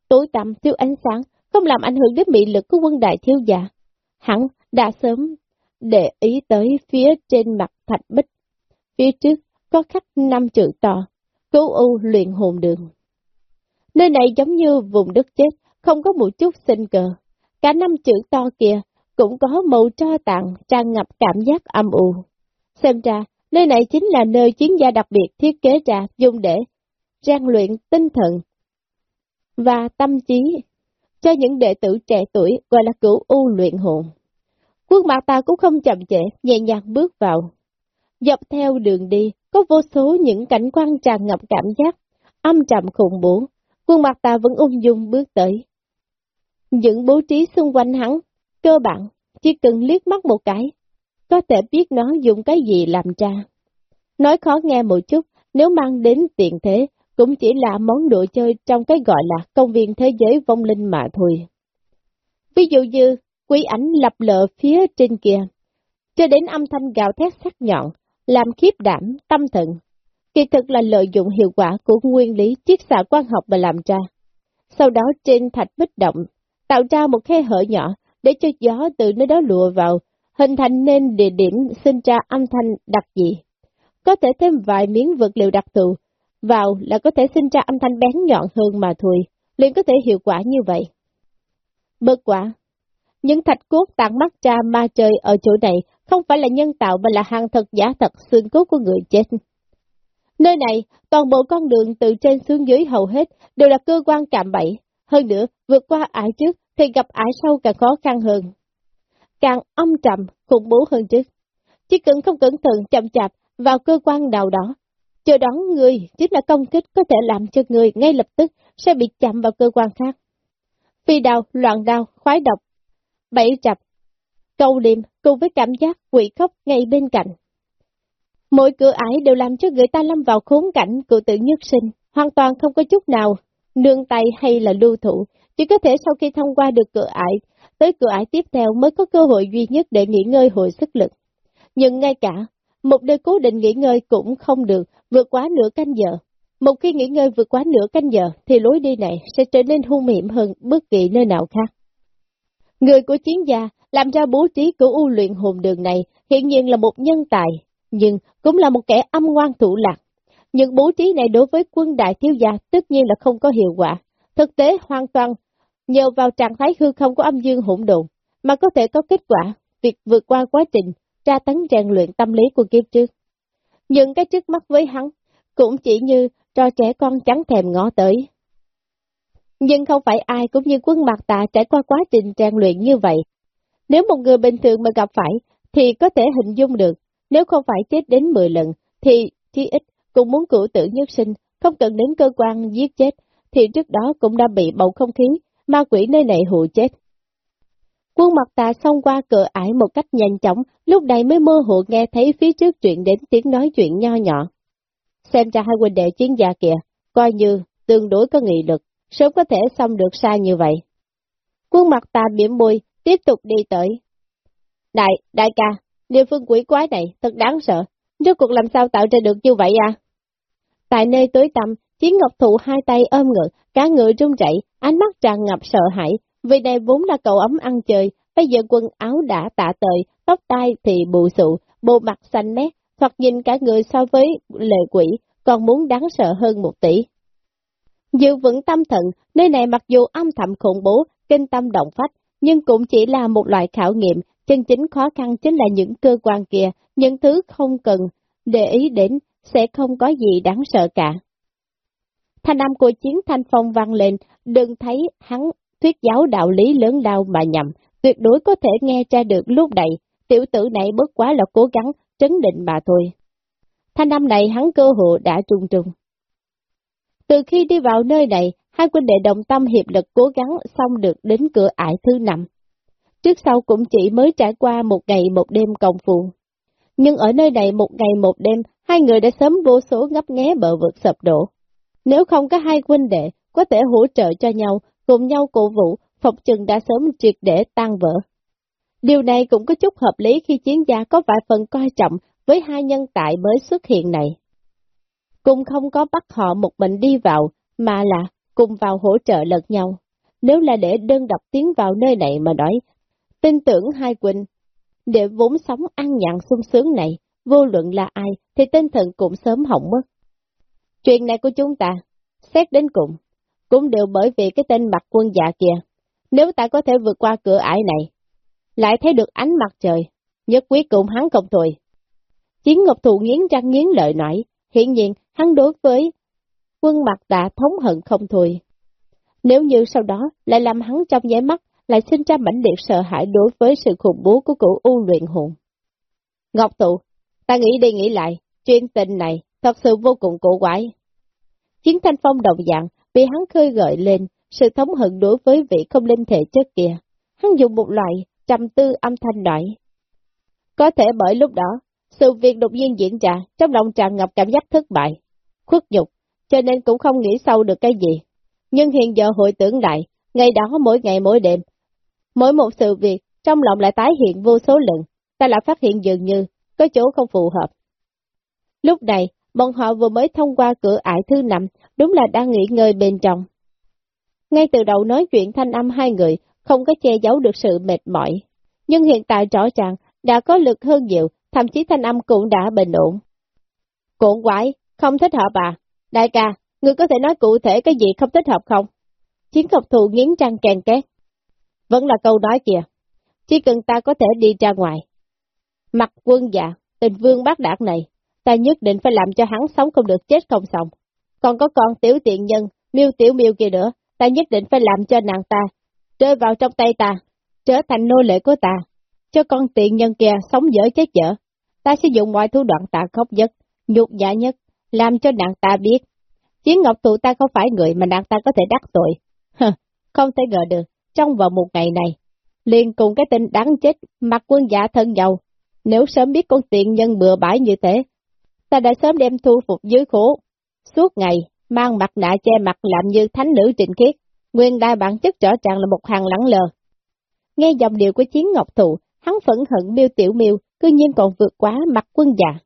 Tối tăm, thiếu ánh sáng, không làm ảnh hưởng đến mị lực của quân đại thiếu gia. Hắn đã sớm để ý tới phía trên mặt thạch bích. Phía trước có khắc năm chữ to, cứu u luyện hồn đường. Nơi này giống như vùng đất chết, không có một chút sinh cờ. Cả năm chữ to kia cũng có màu tro tặng tràn ngập cảm giác âm u. Xem ra, nơi này chính là nơi chiến gia đặc biệt thiết kế ra dùng để rèn luyện tinh thần và tâm trí cho những đệ tử trẻ tuổi gọi là cửu u luyện hồn. Quân mặt ta cũng không chậm trễ, nhẹ nhàng bước vào. Dọc theo đường đi, có vô số những cảnh quan tràn ngập cảm giác, âm trầm khủng bố. Quân mặt ta vẫn ung dung bước tới. Những bố trí xung quanh hắn, cơ bản, chỉ cần liếc mắt một cái, có thể biết nó dùng cái gì làm ra. Nói khó nghe một chút, nếu mang đến tiền thế, cũng chỉ là món đồ chơi trong cái gọi là công viên thế giới vong linh mà thôi. Ví dụ như, quý ảnh lập lợ phía trên kia, cho đến âm thanh gào thét sắc nhọn, làm khiếp đảm, tâm thần. Kỳ thực là lợi dụng hiệu quả của nguyên lý chiếc xạ quan học mà làm ra. Sau đó trên thạch bích động, tạo ra một khe hở nhỏ để cho gió từ nơi đó lùa vào, hình thành nên địa điểm sinh ra âm thanh đặc dị. Có thể thêm vài miếng vật liệu đặc thù, vào là có thể sinh ra âm thanh bén nhọn hơn mà thôi, liền có thể hiệu quả như vậy. Bất quả, những thạch cốt tàn mắt ra ma trời ở chỗ này không phải là nhân tạo mà là hàng thật giả thật xương cốt của người chết. Nơi này, toàn bộ con đường từ trên xuống dưới hầu hết đều là cơ quan cạm bẫy, hơn nữa vượt qua ải trước thì gặp ải sâu càng khó khăn hơn. Càng âm trầm, khủng bố hơn chứ. Chỉ cần không cẩn thận chậm chạp vào cơ quan nào đó, chờ đón người chính là công kích có thể làm cho người ngay lập tức sẽ bị chạm vào cơ quan khác. Phi đau, loạn đau, khoái độc, bẫy chập, câu liềm cùng với cảm giác quỷ khóc ngay bên cạnh. Mỗi cửa ải đều làm cho người ta lâm vào khốn cảnh cựu tự nhất sinh, hoàn toàn không có chút nào nương tay hay là lưu thủ, chỉ có thể sau khi thông qua được cửa ải, tới cửa ải tiếp theo mới có cơ hội duy nhất để nghỉ ngơi hồi sức lực. Nhưng ngay cả, một nơi cố định nghỉ ngơi cũng không được, vượt quá nửa canh giờ. Một khi nghỉ ngơi vượt quá nửa canh giờ, thì lối đi này sẽ trở nên hung hiểm hơn bất kỳ nơi nào khác. Người của chiến gia làm ra bố trí của u luyện hồn đường này hiện nhiên là một nhân tài, nhưng cũng là một kẻ âm ngoan thủ lạc. Những bố trí này đối với quân đại thiếu gia tất nhiên là không có hiệu quả. Thực tế hoàn toàn nhờ vào trạng thái hư không của âm dương hỗn độn mà có thể có kết quả việc vượt qua quá trình tra tấn rèn luyện tâm lý của kiếp trước. Nhưng cái trước mắt với hắn cũng chỉ như cho trẻ con trắng thèm ngó tới. Nhưng không phải ai cũng như quân mặt tạ trải qua quá trình rèn luyện như vậy. Nếu một người bình thường mà gặp phải, thì có thể hình dung được, nếu không phải chết đến 10 lần, thì chí ít cũng muốn cửu tử nhất sinh, không cần đến cơ quan giết chết, thì trước đó cũng đã bị bầu không khí, ma quỷ nơi này hụ chết. Quân mặt tà xông qua cửa ải một cách nhanh chóng, lúc này mới mơ hồ nghe thấy phía trước chuyện đến tiếng nói chuyện nho nhỏ. Xem ra hai huynh đệ chiến gia kìa, coi như tương đối có nghị lực, sớm có thể xong được xa như vậy. Quân mặt tà miệng môi, tiếp tục đi tới. Đại, đại ca, địa phương quỷ quái này thật đáng sợ, rốt cuộc làm sao tạo ra được như vậy à? Tại nơi tối tăm, Chiến Ngọc Thụ hai tay ôm ngực, cả người run rẩy, ánh mắt tràn ngập sợ hãi, vì đây vốn là cậu ấm ăn chơi, bây giờ quần áo đã tạ tời, tóc tai thì bù sụ, bộ mặt xanh mét, hoặc nhìn cả người so với lệ quỷ, còn muốn đáng sợ hơn một tỷ. dự vững tâm thần, nơi này mặc dù âm thầm khủng bố, kinh tâm động phách, nhưng cũng chỉ là một loại khảo nghiệm, chân chính khó khăn chính là những cơ quan kia, những thứ không cần để ý đến, sẽ không có gì đáng sợ cả. Thanh âm của chiến thanh phong vang lên, đừng thấy hắn thuyết giáo đạo lý lớn lao mà nhầm, tuyệt đối có thể nghe ra được lúc này, tiểu tử này bất quá là cố gắng trấn định mà thôi. Thanh âm này hắn cơ hội đã trung trung. Từ khi đi vào nơi này, hai quân đệ đồng tâm hiệp lực cố gắng xong được đến cửa ải thứ năm. Trước sau cũng chỉ mới trải qua một ngày một đêm công phu. Nhưng ở nơi này một ngày một đêm, hai người đã sớm vô số ngấp nghé bờ vực sập đổ. Nếu không có hai huynh đệ có thể hỗ trợ cho nhau, cùng nhau cổ vũ, Phục chừng đã sớm triệt để tan vỡ. Điều này cũng có chút hợp lý khi chiến gia có vài phần coi trọng với hai nhân tài mới xuất hiện này. cùng không có bắt họ một mình đi vào, mà là cùng vào hỗ trợ lẫn nhau. Nếu là để đơn độc tiến vào nơi này mà nói, tin tưởng hai Quỳnh, để vốn sống ăn nhặn sung sướng này, vô luận là ai, thì tinh thần cũng sớm hỏng mất. Chuyện này của chúng ta, xét đến cùng, cũng đều bởi vì cái tên mặt quân dạ kia Nếu ta có thể vượt qua cửa ải này, lại thấy được ánh mặt trời, nhất quyết cùng hắn không thôi. Chiến Ngọc Thụ nghiến răng nghiến lợi nói, hiện nhiên hắn đối với quân mặt tạ thống hận không thôi. Nếu như sau đó lại làm hắn trong nháy mắt lại sinh ra mãnh liệt sợ hãi đối với sự khủng bố của cụ U luyện hồn. Ngọc Thụ, ta nghĩ đi nghĩ lại, chuyện tình này thật sự vô cùng cổ quái. Chiến thanh phong đồng dạng bị hắn khơi gợi lên sự thống hận đối với vị không linh thể trước kia. Hắn dùng một loại trầm tư âm thanh nói. Có thể bởi lúc đó, sự việc đột nhiên diễn ra, trong lòng tràn ngập cảm giác thất bại, khuất nhục, cho nên cũng không nghĩ sâu được cái gì. Nhưng hiện giờ hội tưởng lại, ngày đó mỗi ngày mỗi đêm, mỗi một sự việc, trong lòng lại tái hiện vô số lần, ta lại phát hiện dường như, có chỗ không phù hợp. Lúc này, bọn họ vừa mới thông qua cửa ải thứ năm, đúng là đang nghỉ ngơi bên trong. Ngay từ đầu nói chuyện thanh âm hai người, không có che giấu được sự mệt mỏi. Nhưng hiện tại rõ ràng, đã có lực hơn nhiều, thậm chí thanh âm cũng đã bình ổn. Cuộn quái, không thích hợp à? Đại ca, người có thể nói cụ thể cái gì không thích hợp không? Chiến học thụ nghiến răng kèn két. Vẫn là câu nói kìa, chỉ cần ta có thể đi ra ngoài. Mặt quân dạ, tình vương bác đạt này, ta nhất định phải làm cho hắn sống không được chết không xong. Còn có con tiểu tiện nhân, miêu tiểu miêu kia nữa, ta nhất định phải làm cho nàng ta, rơi vào trong tay ta, trở thành nô lệ của ta, cho con tiện nhân kia sống dở chết dở. Ta sẽ dùng mọi thủ đoạn tạ khốc nhất, nhục nhã nhất, làm cho nàng ta biết. Chiến ngọc tụ ta không phải người mà nàng ta có thể đắc tội. Hừ, không thể ngờ được, trong vào một ngày này, liền cùng cái tên đáng chết, mặt quân giả thân giàu. Nếu sớm biết con tiện nhân bừa bãi như thế, ta đã sớm đem thu phục dưới khổ. Suốt ngày, mang mặt nạ che mặt làm như thánh nữ trịnh khiết, nguyên đai bản chất rõ ràng là một hàng lẳng lờ. Nghe dòng điệu của chiến ngọc thụ, hắn phẫn hận miêu tiểu miêu, cư nhiên còn vượt quá mặt quân già.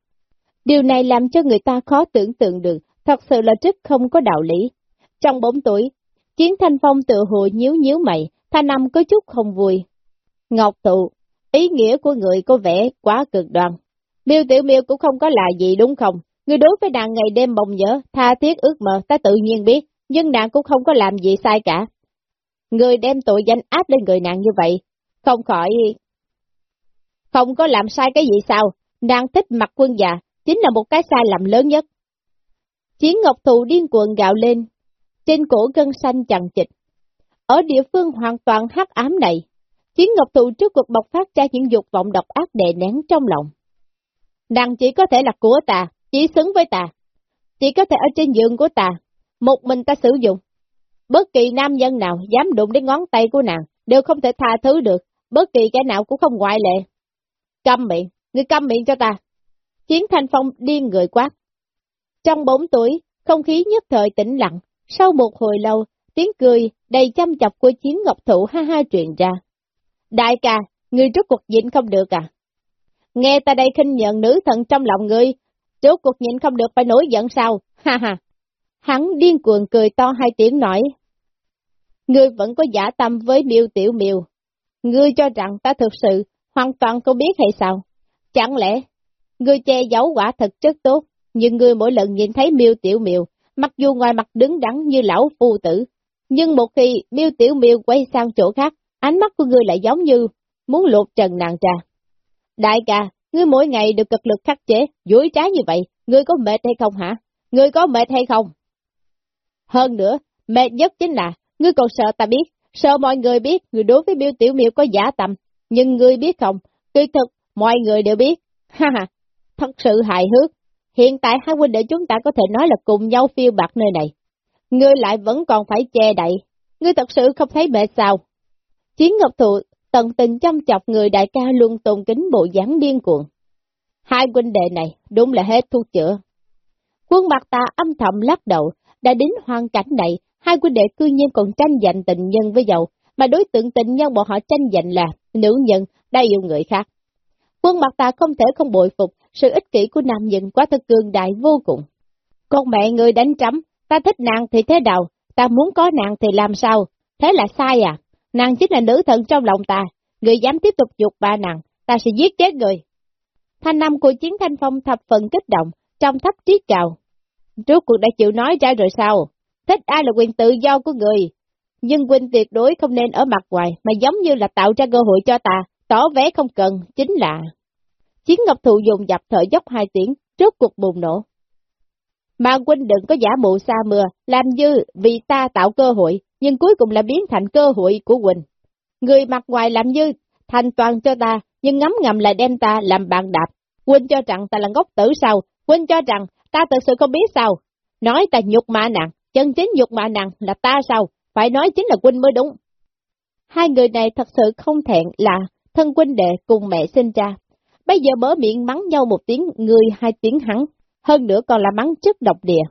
Điều này làm cho người ta khó tưởng tượng được, thật sự là rất không có đạo lý. Trong bốn tuổi, chiến thanh phong tự hồ nhíu nhíu mày, thanh năm có chút không vui. Ngọc thụ, ý nghĩa của người có vẻ quá cực đoan. Miêu tiểu miêu cũng không có là gì đúng không? Người đối với nàng ngày đêm mộng nhớ, tha thiết ước mơ, ta tự nhiên biết, nhưng nàng cũng không có làm gì sai cả. Người đem tội danh áp lên người nàng như vậy, không khỏi... Không có làm sai cái gì sao, nàng thích mặt quân già, chính là một cái sai lầm lớn nhất. Chiến Ngọc Thụ điên cuồng gạo lên, trên cổ gân xanh chằng chịch. Ở địa phương hoàn toàn hắc ám này, Chiến Ngọc Thụ trước cuộc bộc phát ra những dục vọng độc ác đè nén trong lòng. Nàng chỉ có thể là của ta, chỉ xứng với ta. Chỉ có thể ở trên giường của ta, một mình ta sử dụng. Bất kỳ nam nhân nào dám đụng đến ngón tay của nàng, đều không thể tha thứ được, bất kỳ cái nào cũng không ngoại lệ. Câm miệng, ngươi câm miệng cho ta. Chiến thanh phong điên người quát. Trong bốn tuổi, không khí nhất thời tĩnh lặng, sau một hồi lâu, tiếng cười đầy chăm chọc của chiến ngọc thụ ha ha truyền ra. Đại ca, ngươi rốt cuộc nhịn không được à? Nghe ta đây khinh nhận nữ thần trong lòng ngươi, trước cuộc nhịn không được phải nổi giận sao, ha ha. Hắn điên cuồng cười to hai tiếng nói. Ngươi vẫn có giả tâm với miêu tiểu miêu. Ngươi cho rằng ta thực sự hoàn toàn không biết hay sao? Chẳng lẽ, ngươi che giấu quả thật rất tốt, nhưng ngươi mỗi lần nhìn thấy miêu tiểu miêu, mặc dù ngoài mặt đứng đắn như lão phu tử, nhưng một khi miêu tiểu miêu quay sang chỗ khác, ánh mắt của ngươi lại giống như muốn lột trần nàng ra. Đại ca, ngươi mỗi ngày được cực lực khắc chế, dối trái như vậy, ngươi có mệt hay không hả? Ngươi có mệt hay không? Hơn nữa, mệt nhất chính là, ngươi còn sợ ta biết, sợ mọi người biết, người đối với biểu tiểu miêu có giả tầm, nhưng ngươi biết không, tuy thực, mọi người đều biết, ha ha, thật sự hài hước. Hiện tại hai huynh đệ chúng ta có thể nói là cùng nhau phiêu bạc nơi này. Ngươi lại vẫn còn phải che đậy, ngươi thật sự không thấy mệt sao? Chiến Ngọc Thụ tận tình chăm chọc người đại ca luôn tôn kính bộ dáng điên cuồng. Hai huynh đệ này đúng là hết thuốc chữa. Quân mặt ta âm thầm lắc đầu, đã đến hoàn cảnh này, hai huynh đệ cư nhiên còn tranh giành tình nhân với dầu, mà đối tượng tình nhân bọn họ tranh giành là nữ nhân đã yêu người khác. Quân mặt ta không thể không bội phục sự ích kỷ của nam nhân quá thật cường đại vô cùng. Con mẹ người đánh trắm, ta thích nàng thì thế nào, ta muốn có nàng thì làm sao, thế là sai à, nàng chính là nữ thần trong lòng ta, người dám tiếp tục dục ba nàng, ta sẽ giết chết người. Thanh năm của chiến thanh phong thập phần kích động, trong thấp trí cào. Rốt cuộc đã chịu nói ra rồi sao? Thích ai là quyền tự do của người. Nhưng huynh tuyệt đối không nên ở mặt ngoài, mà giống như là tạo ra cơ hội cho ta, tỏ vẻ không cần, chính là... Chiến Ngọc Thụ dùng dập thở dốc hai tiếng, trước cuộc bùng nổ. Mà huynh đừng có giả mụ xa mưa, làm như vì ta tạo cơ hội, nhưng cuối cùng là biến thành cơ hội của Quỳnh. Người mặt ngoài làm như thành toàn cho ta, nhưng ngấm ngầm lại đem ta làm bạn đạp. Quỳnh cho rằng ta là ngốc tử sao, Quỳnh cho rằng ta thật sự không biết sao. Nói ta nhục mạ nặng, chân chính nhục mạ nặng là ta sao, phải nói chính là Quỳnh mới đúng. Hai người này thật sự không thẹn là thân huynh đệ cùng mẹ sinh ra. Bây giờ mở miệng mắng nhau một tiếng người hai tiếng hắn, hơn nữa còn là mắng chất độc địa.